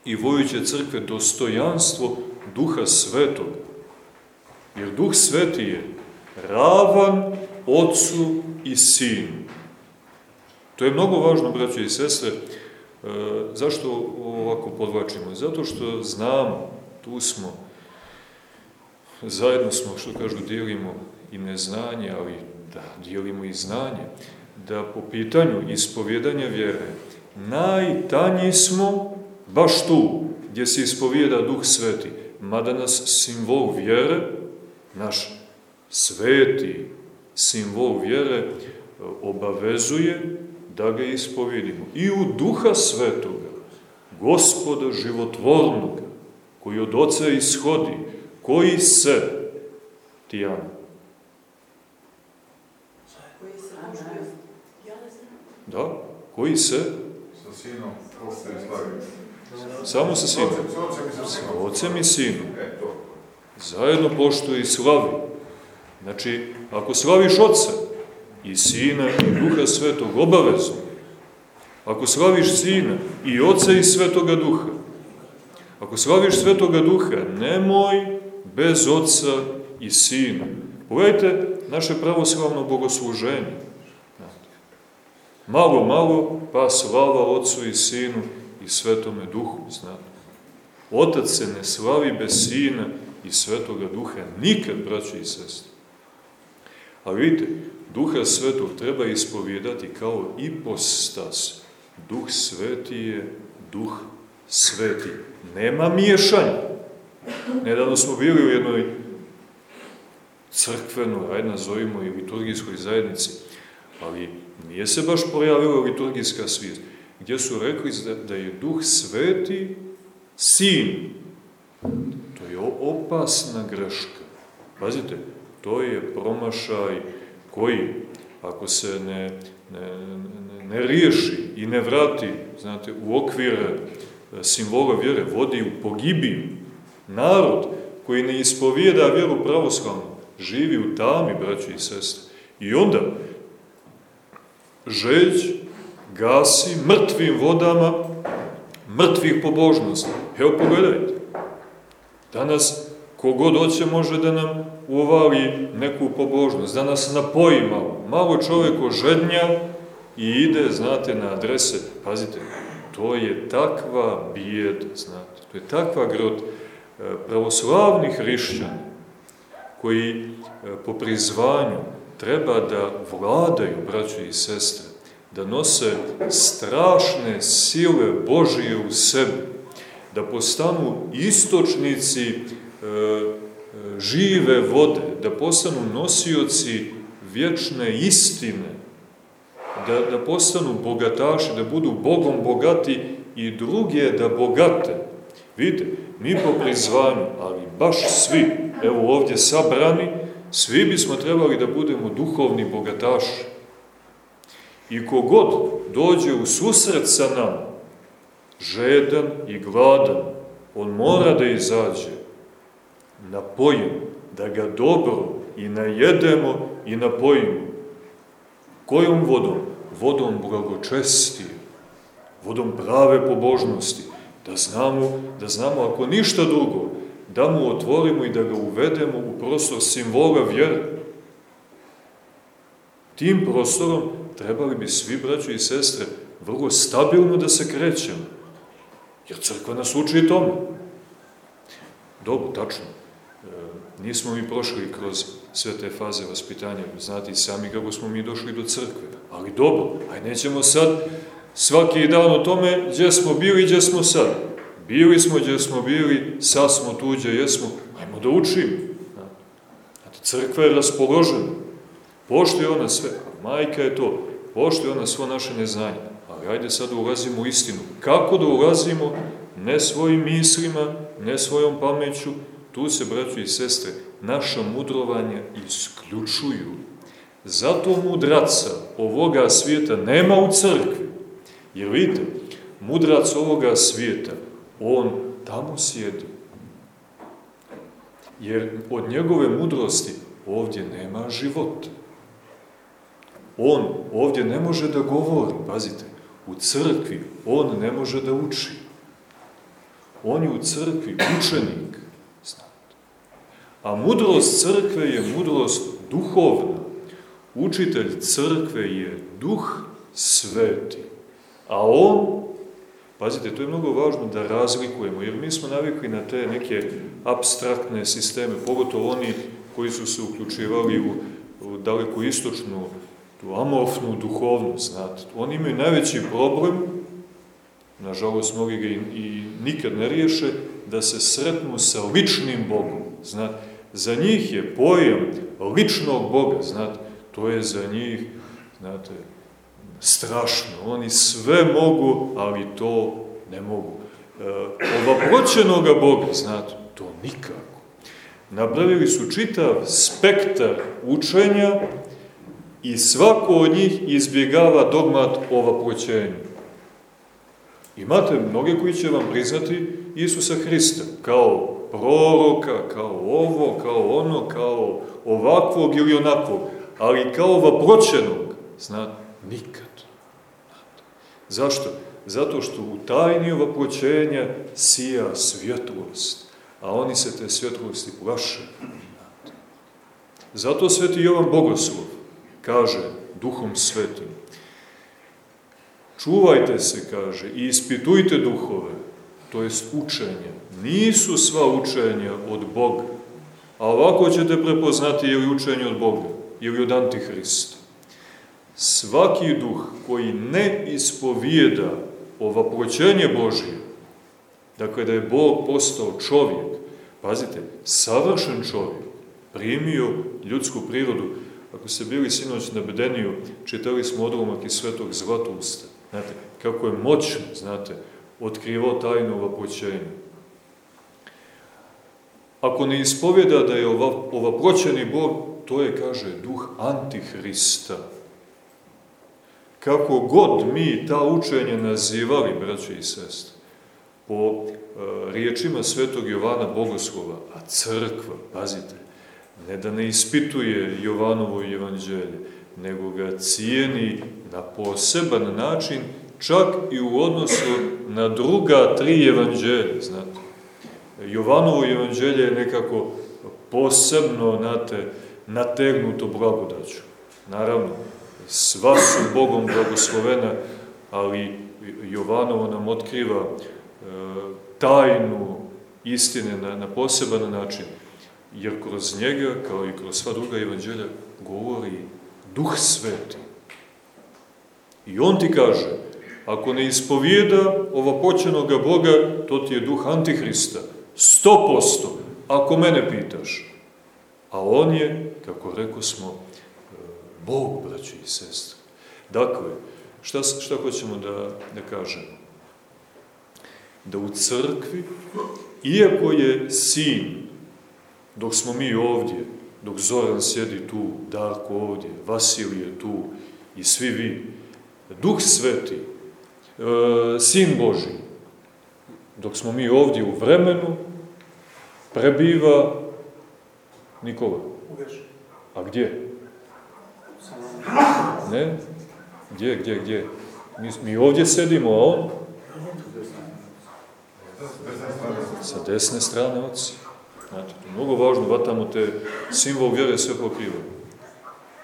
i vojuće crkve dostojanstvo duha svetog. Jer duh sveti je ravan ocu i sinu. To je mnogo važno, braće i sestre. E, zašto ovako podvačimo? Zato što znamo, tu smo, zajedno smo, što kažu, dijelimo i neznanje, ali da dijelimo i znanje, da po pitanju ispovjedanja vjere najtanji smo baš tu gdje se ispovijeda Duh Sveti, mada nas simbol vjere, naš sveti simbol vjere obavezuje da ga ispovidimo. I u duha svetoga, gospoda životvornoga, koji od oca ishodi, koji se, Tijana, Da, koji se? Sa sinom, slavi. Samo sa sinom. Sa ocem i sinom. Zajedno poštuje i slavi. Znači, ako slaviš oca i sina i duha svetog, obavezno. Ako slaviš sina i oca i svetoga duha, ako slaviš svetoga duha, nemoj bez oca i sina. Pogledajte naše pravoslavno bogosluženje. Malo, malo, pa slava Otcu i Sinu i Svetome Duhu, znate. Otac se ne slavi bez Sina i Svetoga Duha, nikad, braći i sestri. A vidite, Duha Svetog treba ispovjedati kao ipostas. Duh Sveti je Duh Sveti. Nema miješanja. Nedavno smo bili u jednoj crkvenoj, ajde nazovimo i liturgijskoj zajednici, ali nije se baš pojavila liturgijska svijest, gdje su rekli da, je duh sveti sin. To je opasna greška. Pazite, to je promašaj koji, ako se ne, ne, ne, ne riješi i ne vrati, znate, u okvire simbola vjere, vodi u pogibiju. Narod koji ne ispovijeda vjeru pravoslavnu, živi u tami, braći i sestre. I onda, žeđ gasi mrtvim vodama mrtvih pobožnosti. Evo pogledajte. Danas kogod hoće može da nam uvali neku pobožnost, da nas napoji malo. Malo čovjek ožednja i ide, znate, na adrese. Pazite, to je takva bijed, znate, to je takva grot e, pravoslavnih hrišćana koji e, po prizvanju treba da vladaju, braćo i sestre, da nose strašne sile Božije u sebi, da postanu istočnici e, e, žive vode, da postanu nosioci vječne istine, da, da postanu bogataši, da budu Bogom bogati i druge da bogate. Vidite, mi po prizvanju, ali baš svi, evo ovdje sabrani, Svi bismo trebali da budemo duhovni bogataši. I kogod dođe u susret sa nam, žedan i gladan, on mora da izađe napojen, da ga dobro i najedemo i napojimo. Kojom vodom? Vodom blagočestije, vodom prave pobožnosti, da znamo, da znamo ako ništa drugo, da mu otvorimo i da ga uvedemo u prostor simbola vjere. Tim prostorom trebali bi svi braći i sestre vrlo stabilno da se krećemo. Jer crkva nas uči tome. Dobro, tačno. E, nismo mi prošli kroz sve te faze vaspitanja, znate i sami kako smo mi došli do crkve. Ali dobro, aj nećemo sad Svaki dan o tome gdje smo bili, gdje smo sad. Bili smo gdje smo bili, sad smo tu gdje jesmo. Ajmo da učimo. Znate, crkva je raspoložena. Poštuje ona sve. Majka je to. Poštuje ona svo naše neznanje. Ali ajde sad da ulazimo u istinu. Kako da ulazimo? Ne svojim mislima, ne svojom pameću. Tu se, braću i sestre, naša mudrovanja isključuju. Zato mudraca ovoga svijeta nema u crkvi. Jer vidite, mudrac ovoga svijeta, on tamo sjedi. Jer od njegove mudrosti ovdje nema života. On ovdje ne može da govori, pazite, u crkvi on ne može da uči. On je u crkvi učenik, znate. A mudrost crkve je mudrost duhovna. Učitelj crkve je duh sveti. A on, pazite, to je mnogo važno da razlikujemo, jer mi smo navikli na te neke abstraktne sisteme, pogotovo oni koji su se uključivali u, u daleku istočnu, tu amorfnu duhovnost, znate. Oni imaju najveći problem, nažalost mnogi ga i, i nikad ne riješe, da se sretnu sa ličnim Bogom, znate. Za njih je pojam ličnog Boga, znate, to je za njih, znate, strašno. Oni sve mogu, ali to ne mogu. E, ovaproćenoga Boga, znate, to nikako. Napravili su čitav spektar učenja i svako od njih izbjegava dogmat ovaproćenja. Imate mnoge koji će vam priznati Isusa Hrista kao proroka, kao ovo, kao ono, kao ovakvog ili onakvog, ali kao vaproćenog, znate, nikad. Zašto? Zato što u tajni ovaproćenja sija svjetlost, a oni se te svjetlosti plaše. Zato sveti Jovan Bogoslov kaže duhom svetim, čuvajte se, kaže, i ispitujte duhove, to jest učenje. Nisu sva učenja od Boga, a ovako ćete prepoznati je li učenje od Boga, ili od Antihrista. Svaki duh koji ne ispovijeda ovaproćenje Božije, dakle da je Bog postao čovjek, pazite, savršen čovjek, primio ljudsku prirodu, ako ste bili sinoć na Bedeniju, čitali smo odlomak iz svetog Zlatusta, znate, kako je moćno, znate, otkrivao tajnu ovaproćenja. Ako ne ispovjeda da je ovaproćeni Bog, to je, kaže, duh Antihrista, kako god mi ta učenja nazivali, braće i sestre, po e, riječima svetog Jovana Bogoslova, a crkva, pazite, ne da ne ispituje Jovanovo evanđelje, nego ga cijeni na poseban način, čak i u odnosu na druga tri evanđelje, znate. Jovanovo evanđelje je nekako posebno, znate, nategnuto blagodaću. Naravno, sva su Bogom blagoslovena, ali Jovanovo nam otkriva e, tajnu istine na, na poseban način, jer kroz njega, kao i kroz sva druga evanđelja, govori Duh Sveti. I on ti kaže, ako ne ispovijeda poćenoga Boga, to ti je duh Antihrista. Sto posto, ako mene pitaš. A on je, kako reko smo, Bog, braći i sestre. Dakle, šta, šta hoćemo da, da kažemo? Da u crkvi, iako je sin, dok smo mi ovdje, dok Zoran sjedi tu, Darko ovdje, Vasilije tu i svi vi, Duh Sveti, e, Sin Boži, dok smo mi ovdje u vremenu, prebiva Nikola. A gdje? Ne? Gdje, gdje, gdje? Mi, mi ovdje sedimo, a on? Sa desne strane oci. Znate, to je mnogo važno, vatamo te simbol vjere sve pokriva.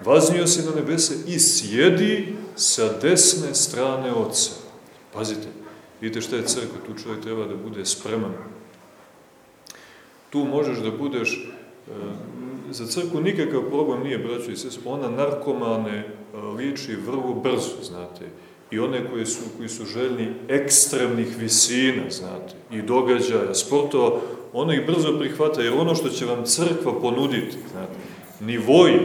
Vaznio se na nebese i sjedi sa desne strane oca. Pazite, vidite šta je crkva, tu čovjek treba da bude spreman. Tu možeš da budeš e, za crkvu nikakav problem nije, braćo i sest, ona narkomane liči vrlo brzo, znate, i one koje su, koji su željni ekstremnih visina, znate, i događaja, sportova, ono ih brzo prihvata, jer ono što će vam crkva ponuditi, znate, nivoji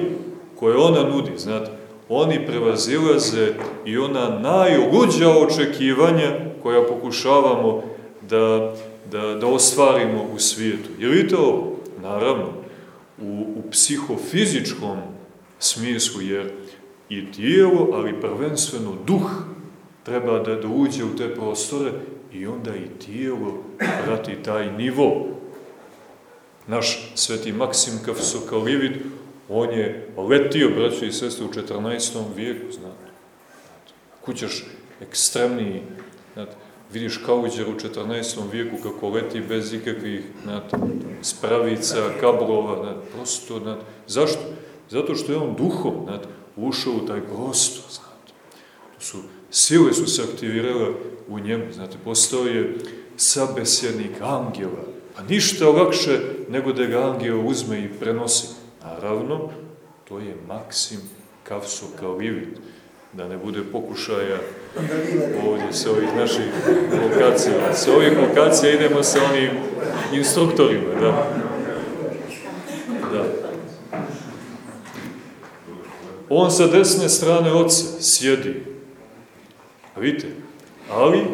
koje ona nudi, znate, oni prevazilaze i ona najuguđa očekivanja koja pokušavamo da, da, da ostvarimo u svijetu. Jer vidite ovo? Naravno, u, u psihofizičkom smislu, jer i tijelo, ali prvenstveno duh treba da, da uđe u te prostore i onda i tijelo prati taj nivo. Naš sveti Maksim Kavsokalivid, on je letio, braćo i sestre, u 14. vijeku, znate. Kućeš ekstremniji, znate, vidiš Kauđer u 14. vijeku kako leti bez ikakvih znate, spravica, kablova, znate, prosto, znate. Zašto? Zato što je on duhom, znate, ušao u taj prostor, znate. To su, sile su se aktivirale u njemu, znate, postao je sabesjednik angela, pa ništa lakše nego da ga angel uzme i prenosi. Naravno, to je Maksim Kavso Kalivit, da ne bude pokušaja ovdje sa ovih naših lokacija. Sa ovih lokacija idemo sa onim instruktorima, da. On sa desne strane oca sjedi. A vidite, ali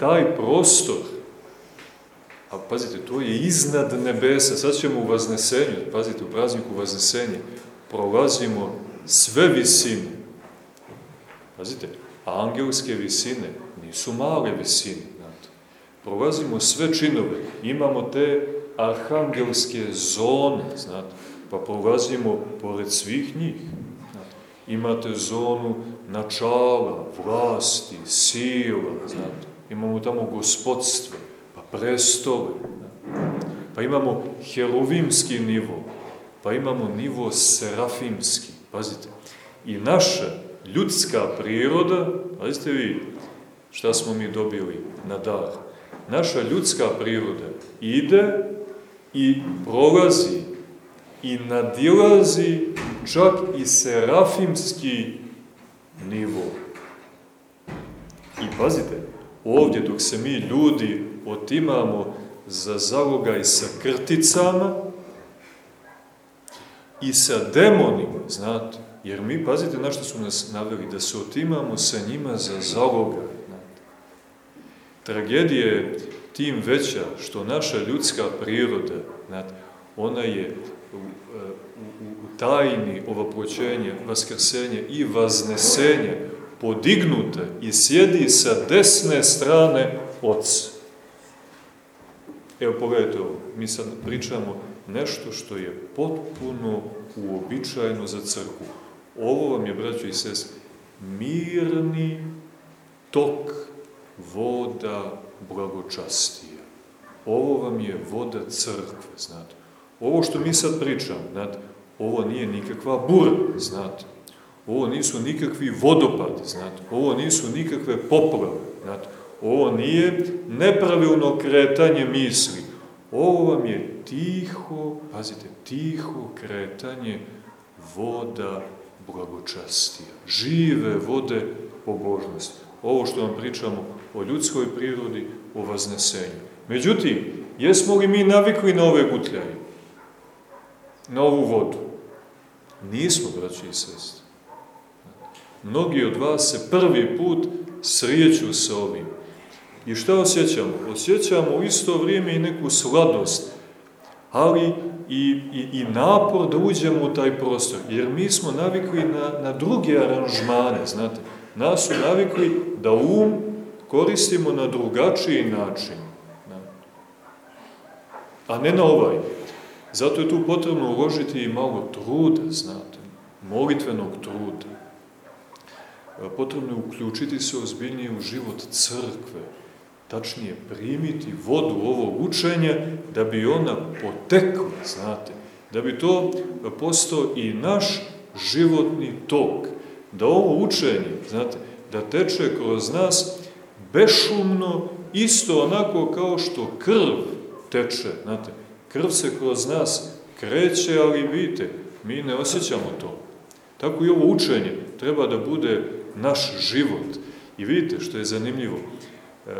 taj prostor, a pazite, to je iznad nebesa, sad ćemo u Vaznesenju, pazite, u prazniku Vaznesenja, prolazimo sve visine. Pazite, angelske visine nisu male visine, znate. Prolazimo sve činove, imamo te arhangelske zone, znate, pa prolazimo pored svih njih. Imate zonu načala, vlasti, sila, znate. Imamo tamo gospodstvo, pa prestole. Znate. Pa imamo heruvimski nivo, pa imamo nivo serafimski. Pazite, i naša ljudska priroda, pazite vi, šta smo mi dobili na dar. Naša ljudska priroda ide i prolazi i nadilazi čak i serafimski nivo. I pazite, ovdje dok se mi ljudi otimamo za zalogaj sa krticama i sa demonima, znate, Jer mi, pazite na što su nas naveli, da se otimamo sa njima za zaloga. Tragedija je tim veća što naša ljudska priroda, znate, ona je tajni ovoproćenja, vaskrsenja i vaznesenja podignuta i sjedi sa desne strane Otca. Evo pogledajte ovo, mi sad pričamo nešto što je potpuno uobičajeno za crkvu Ovo vam je, braćo i sest, mirni tok voda blagočastija. Ovo vam je voda crkve, znate. Ovo što mi sad pričam, znate, ovo nije nikakva bura, znate. Ovo nisu nikakvi vodopadi, znate. Ovo nisu nikakve poplave, znate. Ovo nije nepravilno kretanje misli. Ovo vam je tiho, pazite, tiho kretanje voda blagočastija, žive vode pobožnosti. Ovo što vam pričamo o ljudskoj prirodi, o vaznesenju. Međutim, jesmo li mi navikli na ove gutljaje? Na ovu vodu? Nismo, braći i sestri. Mnogi od vas se prvi put srijeću sa ovim. I šta osjećamo? Osjećamo u isto vrijeme i neku sladost, ali i, i, i napor da uđemo u taj prostor. Jer mi smo navikli na, na druge aranžmane, znate. Nas su navikli da um koristimo na drugačiji način. A ne na ovaj. Zato je tu potrebno uložiti i malo truda, znate. Molitvenog truda. Potrebno je uključiti se ozbiljnije u život crkve tačnije primiti vodu ovog učenja da bi ona potekla, znate, da bi to postao i naš životni tok, da ovo učenje, znate, da teče kroz nas bešumno, isto onako kao što krv teče, znate, krv se kroz nas kreće, ali vidite, mi ne osjećamo to. Tako i ovo učenje treba da bude naš život, I vidite što je zanimljivo, e,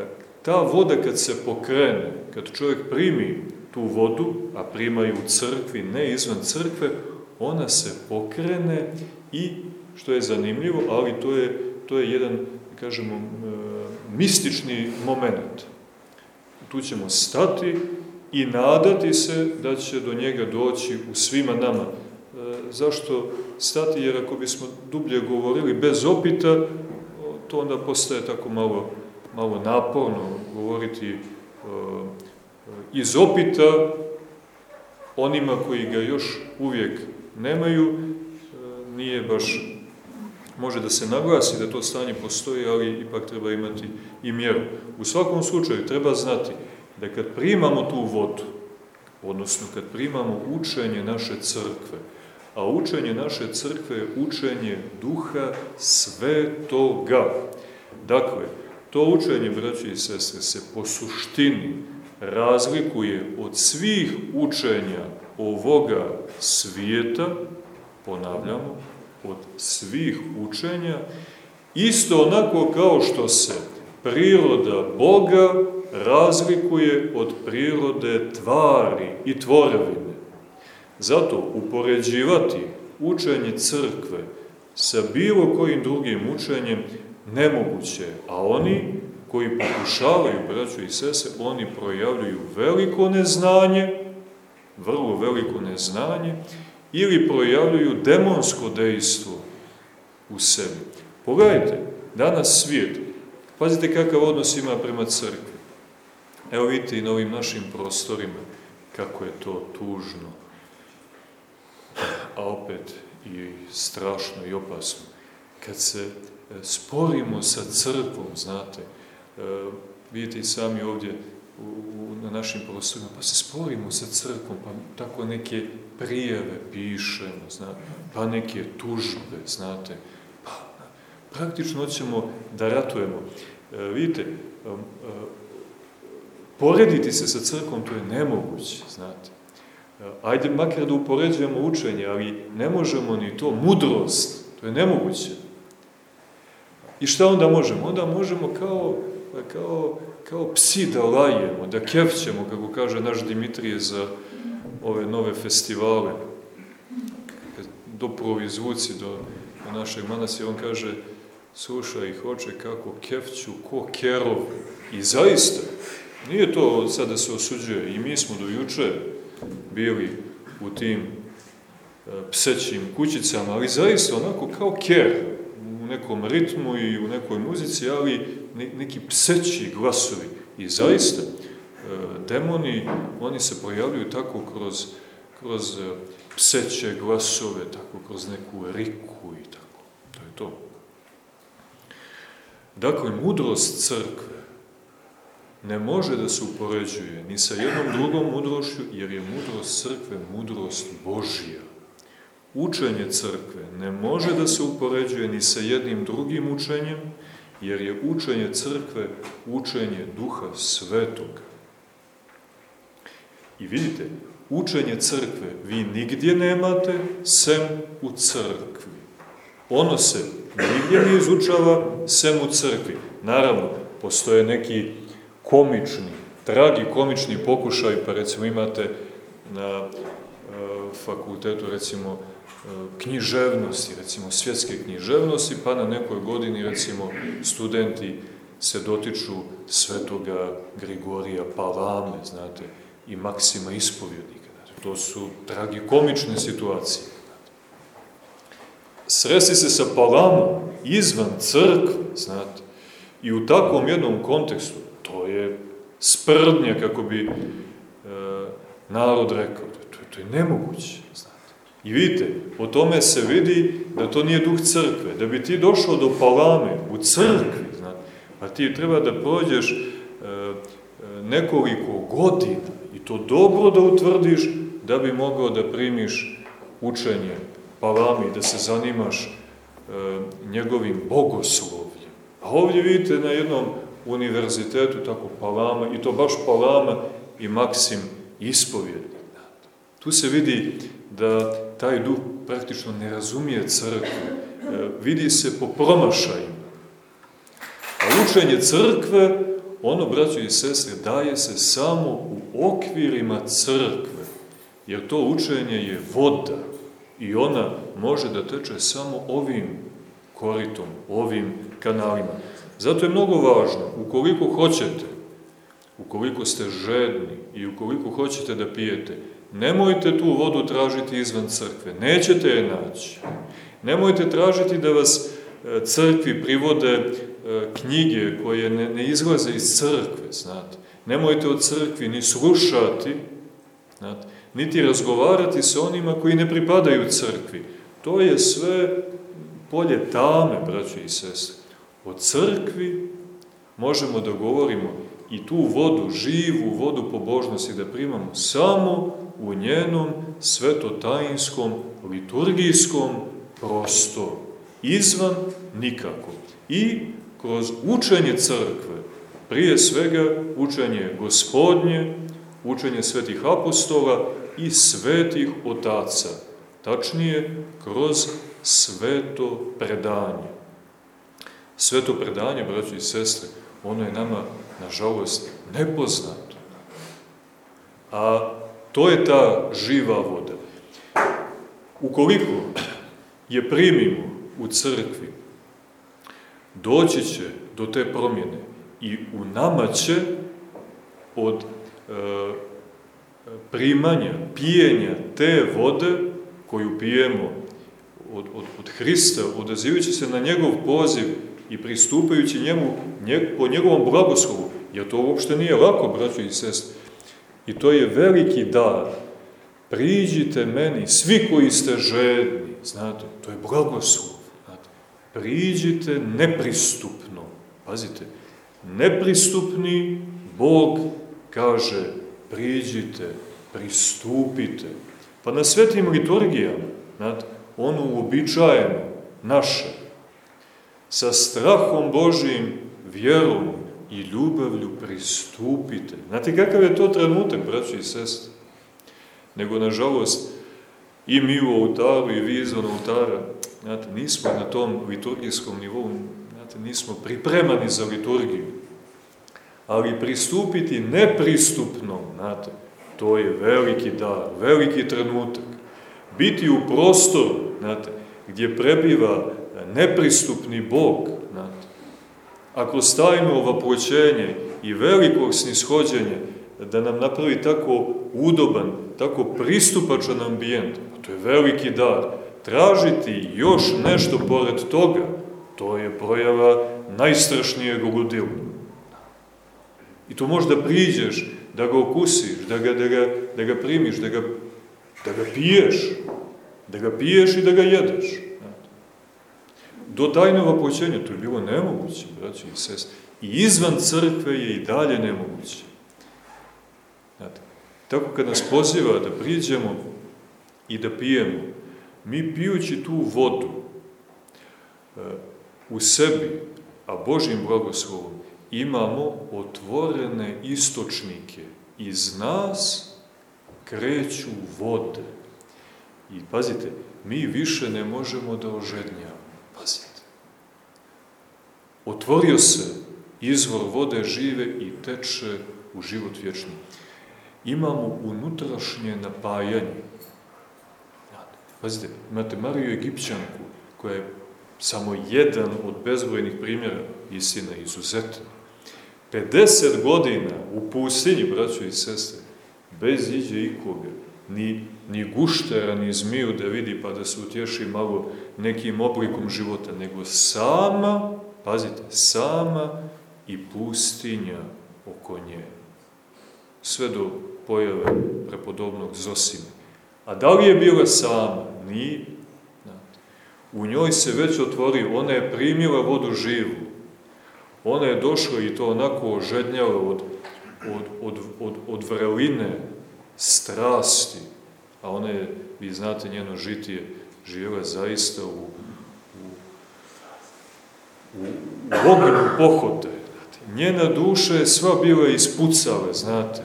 ta voda kad se pokrene, kad čovjek primi tu vodu, a prima u crkvi, ne izvan crkve, ona se pokrene i, što je zanimljivo, ali to je, to je jedan, kažemo, mistični moment. Tu ćemo stati i nadati se da će do njega doći u svima nama. E, zašto stati? Jer ako bismo dublje govorili bez opita, to onda postaje tako malo, malo naporno govoriti e, iz opita onima koji ga još uvijek nemaju, e, nije baš, može da se naglasi da to stanje postoji, ali ipak treba imati i mjeru. U svakom slučaju treba znati da kad primamo tu vodu, odnosno kad primamo učenje naše crkve, a učenje naše crkve je učenje duha svetoga. Dakle, to učenje, braći i sestre, se po suštini razlikuje od svih učenja ovoga svijeta, ponavljamo, od svih učenja, isto onako kao što se priroda Boga razlikuje od prirode tvari i tvorevine. Zato upoređivati učenje crkve sa bilo kojim drugim učenjem nemoguće, a oni koji pokušavaju, braćo i sese, oni projavljuju veliko neznanje, vrlo veliko neznanje, ili projavljuju demonsko dejstvo u sebi. Pogledajte, danas svijet, pazite kakav odnos ima prema crkvi. Evo vidite i na ovim našim prostorima kako je to tužno, a opet i strašno i opasno. Kad se e, sporimo sa crkvom, znate, e, vidite i sami ovdje u, u, na našim prostorima, pa se sporimo sa crkvom, pa tako neke prijeve pišemo, znate, pa neke tužbe, znate, pa praktično ćemo da ratujemo. E, vidite, porediti se sa crkvom to je nemoguće, znate. Ajde makar da upoređujemo učenje, ali ne možemo ni to, mudrost, to je nemoguće. I šta onda možemo? Onda možemo kao, kao, kao psi da lajemo, da kevćemo, kako kaže naš Dimitrije za ove nove festivale, doprovi zvuci do, do našeg manasira, on kaže, slušaj, hoće kako kevću, ko kerov. I zaista, nije to sad da se osuđuje, i mi smo do juče bili u tim e, psećim kućicama, ali zaista onako kao ker, u nekom ritmu i u nekoj muzici, ali neki pseći glasovi. I zaista, demoni, oni se pojavljuju tako kroz, kroz e, pseće glasove, tako kroz neku riku i tako. To je to. Dakle, mudrost crkve ne može da se upoređuje ni sa jednom drugom mudrošću, jer je mudrost crkve mudrost Božija. Učenje crkve ne može da se upoređuje ni sa jednim drugim učenjem, jer je učenje crkve učenje duha svetoga. I vidite, učenje crkve vi nigdje nemate, sem u crkvi. Ono se nigdje ne izučava, sem u crkvi. Naravno, postoje neki komični, dragi komični pokušaj, pa recimo imate na e, fakultetu recimo e, književnosti, recimo svjetske književnosti, pa na nekoj godini recimo studenti se dotiču svetoga Grigorija Palame, znate, i Maksima ispovjednika. To su tragikomične situacije. Sresti se sa palamom izvan crkve, znate, i u takvom jednom kontekstu, je sprdnja, kako bi e, narod rekao, to, to je nemoguće, znate. I vidite, po tome se vidi da to nije duh crkve, da bi ti došao do palame u crkvi, znate, a ti treba da prođeš e, e nekoliko godina, to dobro da utvrdiš da bi mogao da primiš učenje Palami, da se zanimaš e, njegovim bogoslovljem. A ovdje vidite na jednom univerzitetu tako Palama, i to baš Palama i Maksim ispovjednik. Tu se vidi da taj duh praktično ne razumije crkvu. E, vidi se po promašajima. A učenje crkve, ono, braćo i sestre, daje se samo u okvirima crkve, jer to učenje je voda i ona može da teče samo ovim koritom, ovim kanalima. Zato je mnogo važno, ukoliko hoćete, ukoliko ste žedni i ukoliko hoćete da pijete, nemojte tu vodu tražiti izvan crkve, nećete je naći. Nemojte tražiti da vas e, crkvi privode e, knjige koje ne, ne izlaze iz crkve, znate. Nemojte od crkvi ni slušati, znate, niti razgovarati sa onima koji ne pripadaju crkvi. To je sve polje tame, braćo i sestre. O crkvi možemo da govorimo i tu vodu, živu vodu pobožnosti da primamo samo u njenom svetotajinskom, liturgijskom prostoru. Izvan nikako. I kroz učenje crkve, prije svega učenje gospodnje, učenje svetih apostola i svetih otaca, tačnije kroz sveto predanje. Sveto predanje, braći i sestre, ono je nama, nažalost, nepoznato. A to je ta živa voda. Ukoliko je primimo u crkvi, doći će do te promjene i u nama će od e, primanja, pijenja te vode koju pijemo od, od, od Hrista, odazivajući se na njegov poziv i pristupajući njemu njeg, po njegovom blagoslovu, jer to uopšte nije lako, braćo i sest. I to je veliki dar. Priđite meni, svi koji ste žedni, znate, to je blagoslov. Znate. Priđite nepristupno. Pazite, nepristupni Bog kaže priđite, pristupite. Pa na svetim liturgijama, znate, ono uobičajeno, naše, sa strahom Božijim, vjerom i ljubavlju pristupite. Znate kakav je to trenutak, braći i sestri? Nego, nažalost, i mi u oltaru i vi izvan oltara, znate, nismo na tom liturgijskom nivou, znate, nismo pripremani za liturgiju. Ali pristupiti nepristupno, znate, to je veliki dar, veliki trenutak. Biti u prostoru, znate, gdje prebiva nepristupni Bog, znate. Ako stavimo ovaploćenje i velikog snishođenja, da nam napravi tako udoban, tako pristupačan ambijent, to je veliki dar. Tražiti još nešto pored toga, to je projava najstrašnijeg ludila. I tu možda priđeš, da ga okusiš, da ga, da ga, da ga primiš, da ga, da ga piješ, da ga piješ i da ga jedeš. Do tajnog opoćenja to je bilo nemoguće, braći i sest. I izvan crkve je i dalje nemoguće. Znate, tako kad nas poziva da priđemo i da pijemo, mi pijući tu vodu e, u sebi, a Božim blagoslovom, imamo otvorene istočnike. Iz nas kreću vode. I pazite, mi više ne možemo da ožednjamo. Otvorio se izvor vode žive i teče u život vječni. Imamo unutrašnje napajanje. Pazite, imate Mariju Egipćanku, koja je samo jedan od bezbrojnih primjera istina izuzetna. 50 godina u pustinji, braćo i sestre, bez iđe ikoga, ni, ni guštera, ni zmiju da vidi pa da se utješi malo nekim oblikom života, nego sama, pazite, sama i pustinja oko nje. Sve do pojave prepodobnog Zosime. A da li je bila sama? Nije. U njoj se već otvori, ona je primila vodu živu. Ona je došla i to onako ožednjala od, od, od, od, od vreline, strasti, a ona je, vi znate, njeno žitije živjela zaista u, u, u pohote. Njena duša je sva bila ispucala, znate,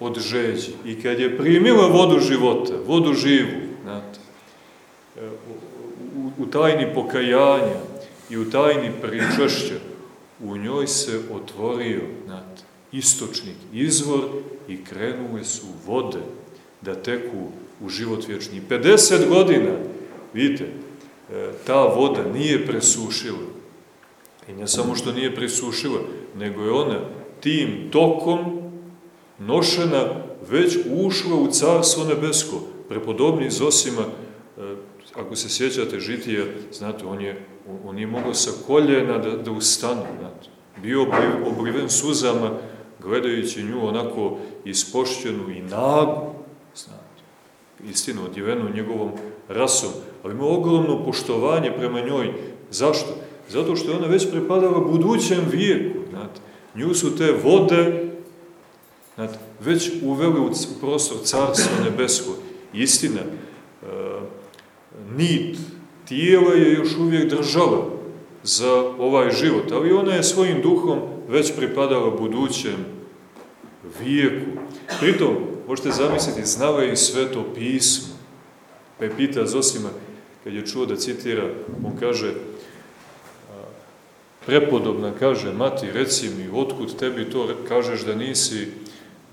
od žeđi. I kad je primila vodu života, vodu živu, znate, u, u, u tajni pokajanja i u tajni pričašća, u njoj se otvorio znate, istočnik, izvor i krenule su vode da teku u život vječni. 50 godina, vidite, e, ta voda nije presušila. I ne samo što nije presušila, nego je ona tim tokom nošena već ušla u carstvo nebesko. Prepodobni Zosima, e, ako se sjećate žitija, znate, on je, on nije mogao sa koljena da, da ustane, znate. Bio obriven suzama, gledajući nju onako ispošćenu i nagu, znate, istinu odjevenu njegovom rasom, ali ima ogromno poštovanje prema njoj. Zašto? Zato što je ona već prepadala budućem vijeku, znate. Nju su te vode, znate, već uveli u prostor Carstva nebesko. Istina, e, nit tijela je još uvijek država za ovaj život, ali ona je svojim duhom već pripadala budućem vijeku. Pritom, možete zamisliti, znala je i sveto pismo. Pa je pita Zosima, kad je čuo da citira, on kaže, prepodobna, kaže, mati, reci mi, otkud tebi to kažeš da nisi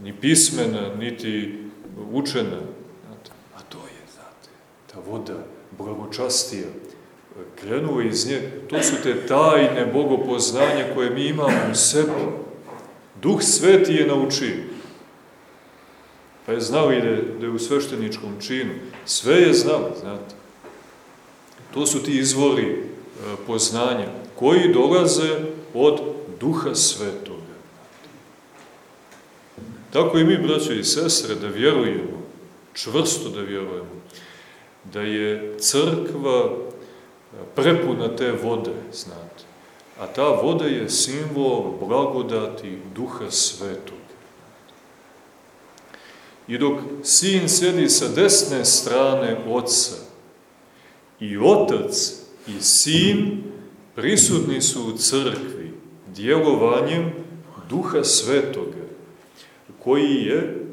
ni pismena, niti učena? A to je, znate, ta voda, blagočastija, krenula iz nje, to su te tajne bogopoznanja koje mi imamo u sebi. Duh Sveti je naučio. Pa je znao i da je, da je u svešteničkom činu. Sve je znao, znate. To su ti izvori e, poznanja koji dolaze od Duha Svetoga. Tako i mi, braćo i sestre, da vjerujemo, čvrsto da vjerujemo, da je crkva prepuna te vode, znate. A ta voda je simbol blagodati Duha Svetog. I dok sin sedi sa desne strane Otca i Otac i Sin prisutni su u crkvi djelovanjem Duha Svetoga, koji je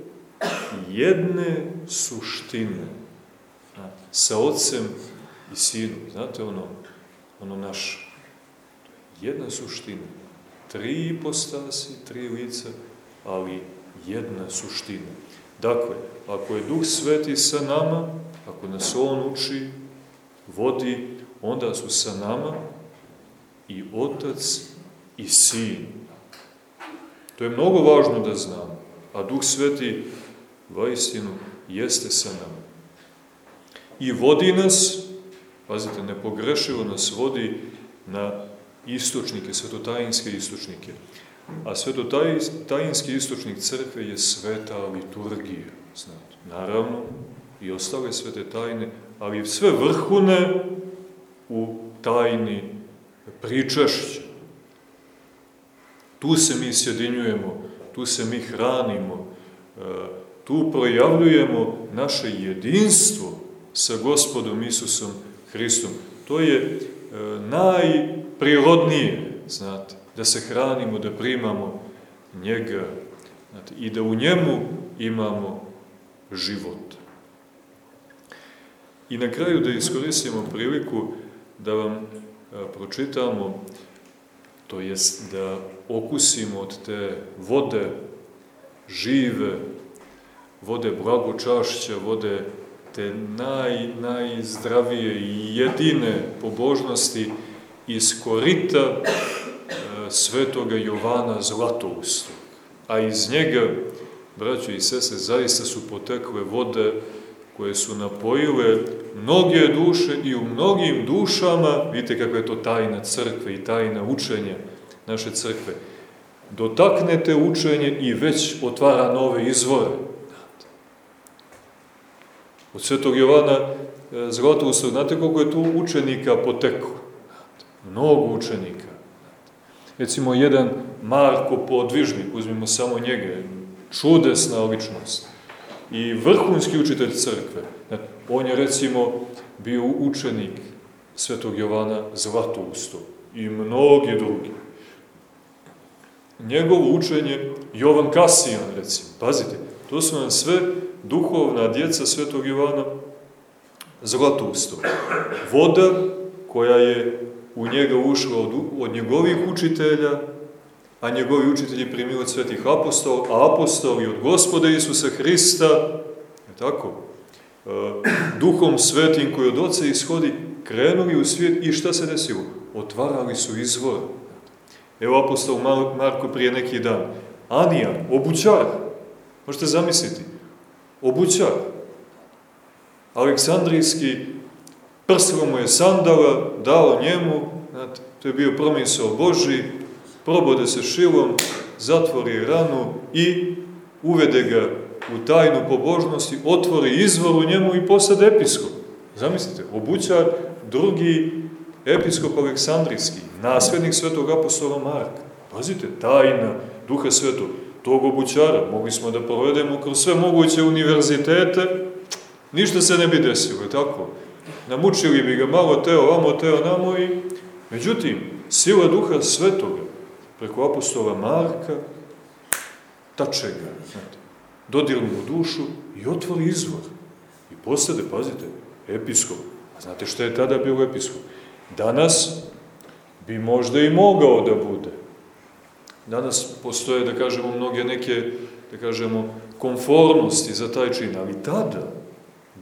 jedne suštine sa Otcem i Sinom. Znate ono, ono naše. Jedna suština. Tri ipostasi, tri lica, ali jedna suština. Dakle, ako je Duh Sveti sa nama, ako nas On uči, vodi, onda su sa nama i Otac i Sin. To je mnogo važno da znamo. A Duh Sveti, vaistinu, jeste sa nama. I vodi nas, pazite, nepogrešivo nas vodi na istočnike, svetotajinske istočnike. A svetotajinski istočnik crkve je sveta liturgija, znate. Naravno, i ostale svete tajne, ali sve vrhune u tajni pričašća. Tu se mi sjedinjujemo, tu se mi hranimo, e, tu projavljujemo naše jedinstvo sa gospodom Isusom Hristom. To je e, najprirodnije, znate, da se hranimo, da primamo njega znate, i da u njemu imamo život. I na kraju da iskoristimo priliku da vam pročitamo, to jest da okusimo od te vode žive, vode blagočašća, vode te naj, najzdravije i jedine pobožnosti iz korita e, svetoga Jovana Zlatoustog. A iz njega, braćo i sese, zaista su potekle vode koje su napojile mnoge duše i u mnogim dušama, vidite kakva je to tajna crkve i tajna učenja naše crkve, dotaknete učenje i već otvara nove izvore. Od svetog Jovana e, Zlatovusa, znate koliko je tu učenika poteklo? Mnogo učenika. Recimo, jedan Marko Podvižnik, uzmimo samo njega, čudesna ličnost i vrhunski učitelj crkve. On je recimo bio učenik svetog Jovana Zlatousto i mnogi drugi. Njegovo učenje, Jovan Kasijan recimo, pazite, to su nam sve duhovna djeca svetog Jovana Zlatousto. Voda koja je u njega ušlo od, od njegovih učitelja, a njegovi učitelji primili od svetih apostola, a apostoli od gospoda Isusa Hrista, je tako, e, duhom svetim koji od oca ishodi, krenuli u svijet i šta se desilo? Otvarali su izvor. Evo apostol Marko prije neki dan. Anija, obućar. Možete zamisliti. Obućar. Aleksandrijski prsilo mu je sandala, dao njemu, to je bio promisao Boži, probode se šilom, zatvori ranu i uvede ga u tajnu pobožnosti, otvori izvor u njemu i posad episkop. Zamislite, obućar, drugi episkop Aleksandrijski, naslednik svetog apostola Marka. Pazite, tajna duha svetog, tog obućara, mogli smo da provedemo kroz sve moguće univerzitete, ništa se ne bi desilo, tako? Namučili bi ga malo teo, vamo teo, namo i... Međutim, sila duha svetoga, preko apostola Marka, tače ga, znate, mu dušu i otvori izvor. I postade, pazite, episkop. A znate što je tada bio episkop? Danas bi možda i mogao da bude. Danas postoje, da kažemo, mnoge neke, da kažemo, konformnosti za taj čin, ali tada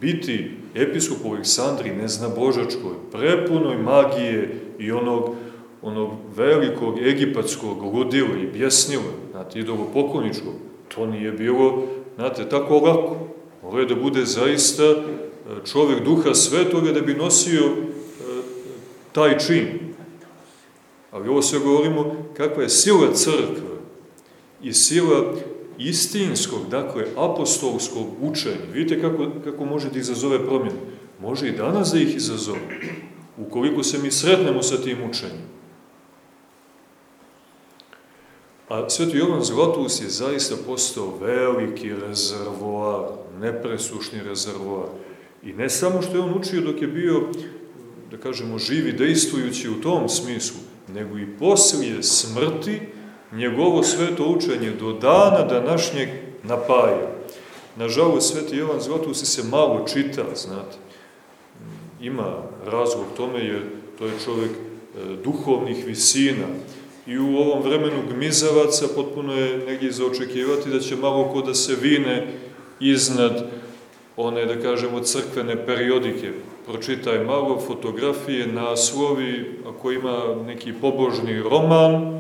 biti episkop u Aleksandri, ne zna Božačkoj, prepunoj magije i onog, onog velikog egipatskog ludila i bjesnila, znate, idolopokloničkog, to nije bilo, znate, tako lako. Morao je da bude zaista e, čovek duha svetoga da bi nosio e, taj čin. Ali ovo sve govorimo kakva je sila crkve i sila istinskog, dakle, apostolskog učenja. Vidite kako, kako može da izazove promjenu. Može i danas da ih izazove, ukoliko se mi sretnemo sa tim učenjem. A Sveti Jovan Zlatus je zaista postao veliki rezervoar, nepresušni rezervoar. I ne samo što je on učio dok je bio, da kažemo, živi, dejstvujući u tom smislu, nego i poslije smrti, njegovo sveto učenje do dana današnjeg napaja. Nažalost, Sveti Jovan Zlatusi se malo čita, znate. Ima razlog tome jer to je čovjek e, duhovnih visina i u ovom vremenu gmizavaca potpuno je negdje zaočekivati da će malo ko da se vine iznad one, da kažemo, crkvene periodike. Pročitaj malo fotografije, naslovi, ako ima neki pobožni roman,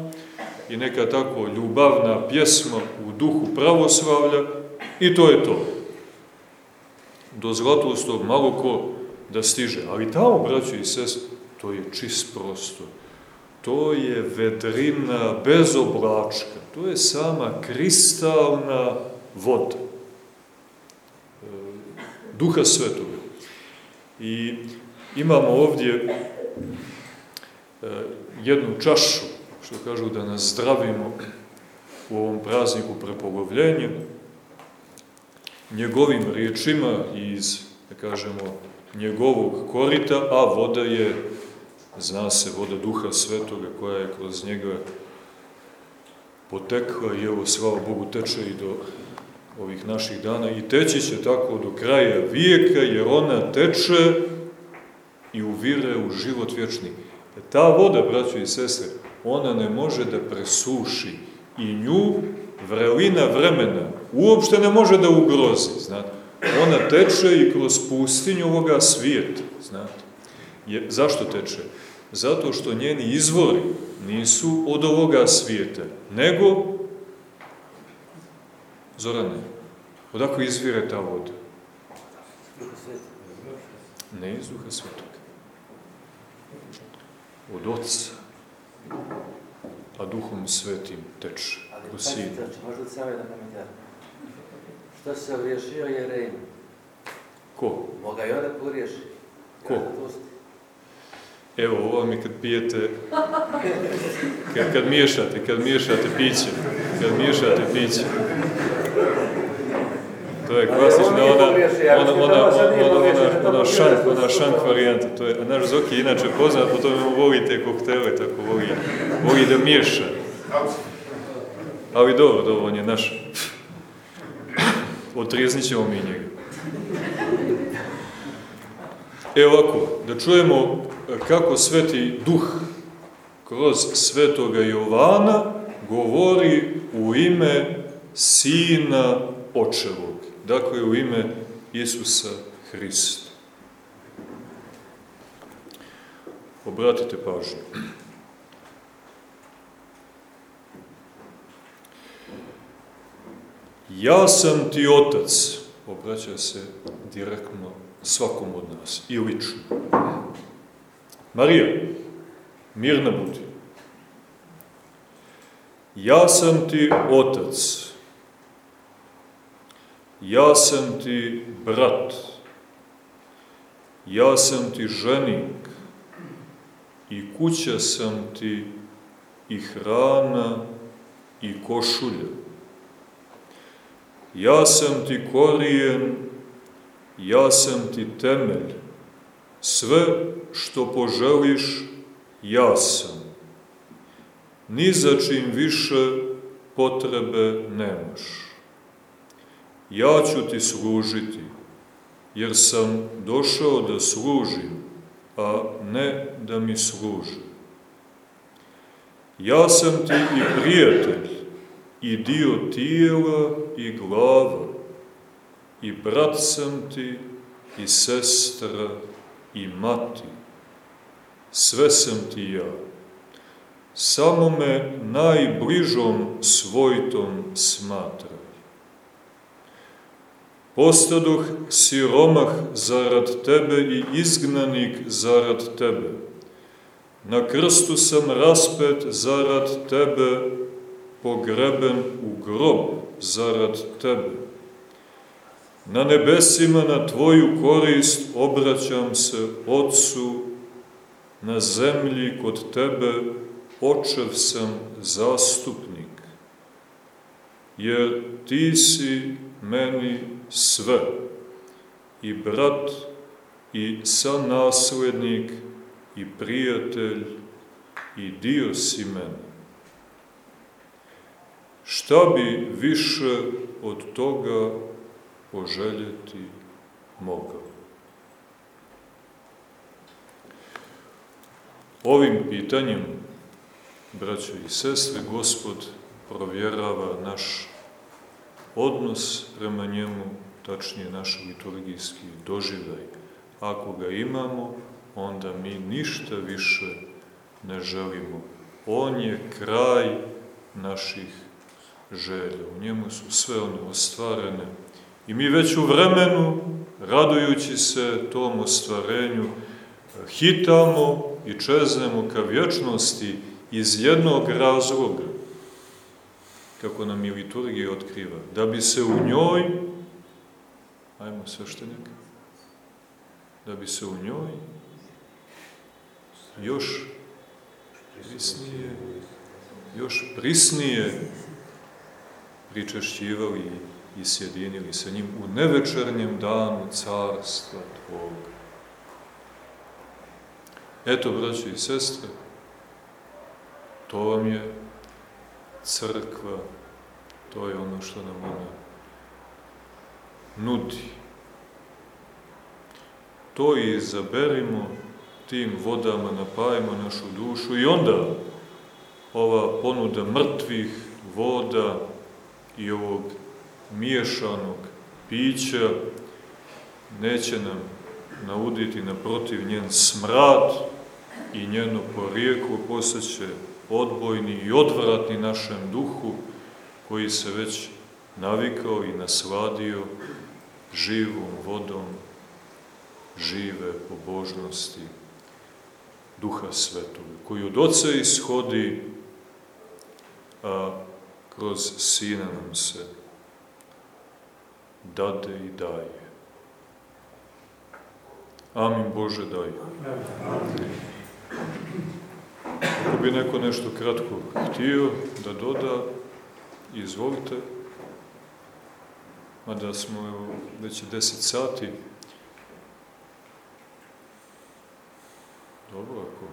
i neka tako ljubavna pjesma u duhu pravoslavlja i to je to. Do zlatostog malo ko da stiže. Ali tamo, braćo i sest, to je čist prostor. To je vedrina bez oblačka. To je sama kristalna voda. E, duha svetoga. I imamo ovdje e, jednu čašu što kažu da nas zdravimo u ovom prazniku prepolovljenja, njegovim riječima iz, da kažemo, njegovog korita, a voda je, zna se, voda duha svetoga koja je kroz njega potekla i evo, slava Bogu, teče i do ovih naših dana i teći će tako do kraja vijeka, jer ona teče i uvire u život vječni. E, ta voda, braćo i sestre, ona ne može da presuši i nju vrelina vremena uopšte ne može da ugrozi, znate. Ona teče i kroz pustinju ovoga svijeta, znate. Je, zašto teče? Zato što njeni izvori nisu od ovoga svijeta, nego, Zorane, odako izvire ta voda? Ne iz duha svetog. Od oca a duhom svetim teče. Ali pazite, možda samo jedan komentar. Što se ogriješio Jerejim? Ko? Boga i onda pogriješi. Ko? Evo, ovo mi kad pijete, kad, kad miješate, kad miješate piće, kad miješate piće. To je klasična ona, ona, ona, ona, ona, ona, šank, ona šank varijanta. To je, naš Zoki je inače poznat, po tome voli te koktele, tako voli, voli da miješa. Ali dobro, dobro, on je naš. Otrijeznit ćemo mi njega. E ovako, da čujemo kako sveti duh kroz svetoga Jovana govori u ime Sina Očevog, dakle u ime Isusa Hrista. Obratite pažnju. Ja sam ti otac, obraća se direktno svakom od nas i lično. Marija, mirna budi. Ja sam ti otac, ja sam ti brat, ja sam ti ženik i kuća sam ti i hrana i košulja. Ja sam ti korijen, ja sam ti temelj, sve što poželiš, ja sam. Ni za čim više potrebe nemaš. Ja ću ti služiti, jer sam došao da služim, a ne da mi služe. Ja sam ti i prijatelj, i dio tijela i glava, i brat sam ti, i sestra, i mati. Sve sam ti ja. Samo me najbližom svojtom smatraj. Postadoh siromah zarad tebe i izgnanik zarad tebe. Na krstu sam raspet zarad tebe, pogreben u grob zarad tebe. Na nebesima na tvoju korist obraćam se Otcu, na zemlji kod tebe očev sam zastupnik, jer ti si meni sve, i brat, i naslednik, i prijatelj, i dio si meni. Šta bi više od toga poželjeti mogao? Ovim pitanjem, braćo i sestre, Gospod provjerava naš odnos prema njemu, tačnije naš liturgijski doživljaj. Ako ga imamo, onda mi ništa više ne želimo. On je kraj naših želje. U njemu su sve one ostvarene. I mi već u vremenu, radujući se tom ostvarenju, hitamo i čeznemo ka vječnosti iz jednog razloga, kako nam i liturgija otkriva, da bi se u njoj, ajmo sveštenik, da bi se u njoj još prisnije, još prisnije pričešćivali i sjedinili sa njim u nevečernjem danu carstva Tvoga. Eto, braći i sestre, to vam je crkva, to je ono što nam ona nudi. To i izaberimo, tim vodama napajimo našu dušu i onda ova ponuda mrtvih voda, i ovog miješanog pića neće nam nauditi naprotiv njen smrad i njeno porijeklo postaće odbojni i odvratni našem duhu koji se već navikao i nasvadio živom vodom žive pobožnosti Duha Svetog, koji od Oca ishodi, a kroz Sina nam se dade i daje. Amin Bože daj. Ako bi neko nešto kratko htio da doda, izvolite. Mada smo evo, već 10 sati. Dobro, ako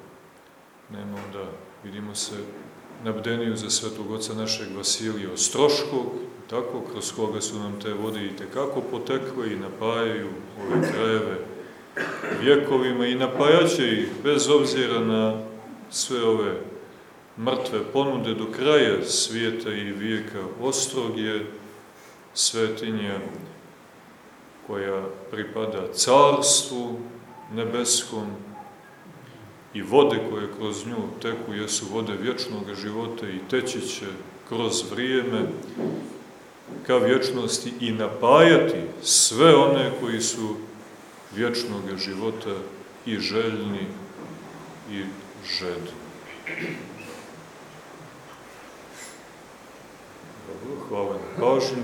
nema, onda vidimo se na bdeniju za svetog oca našeg Vasilija Ostroškog, tako, kroz koga su nam te vode i tekako potekle i napajaju ove krajeve vjekovima i napajaće ih bez obzira na sve ove mrtve ponude do kraja svijeta i vijeka. Ostrog je svetinja koja pripada carstvu nebeskom i vode koje kroz nju teku jesu vode vječnog života i teći će kroz vrijeme ka vječnosti i napajati sve one koji su vječnog života i željni i žedni. Dobro, hvala na pažnju.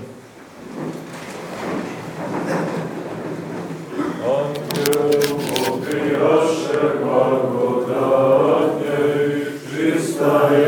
Angel, blagodatnje, čista ja,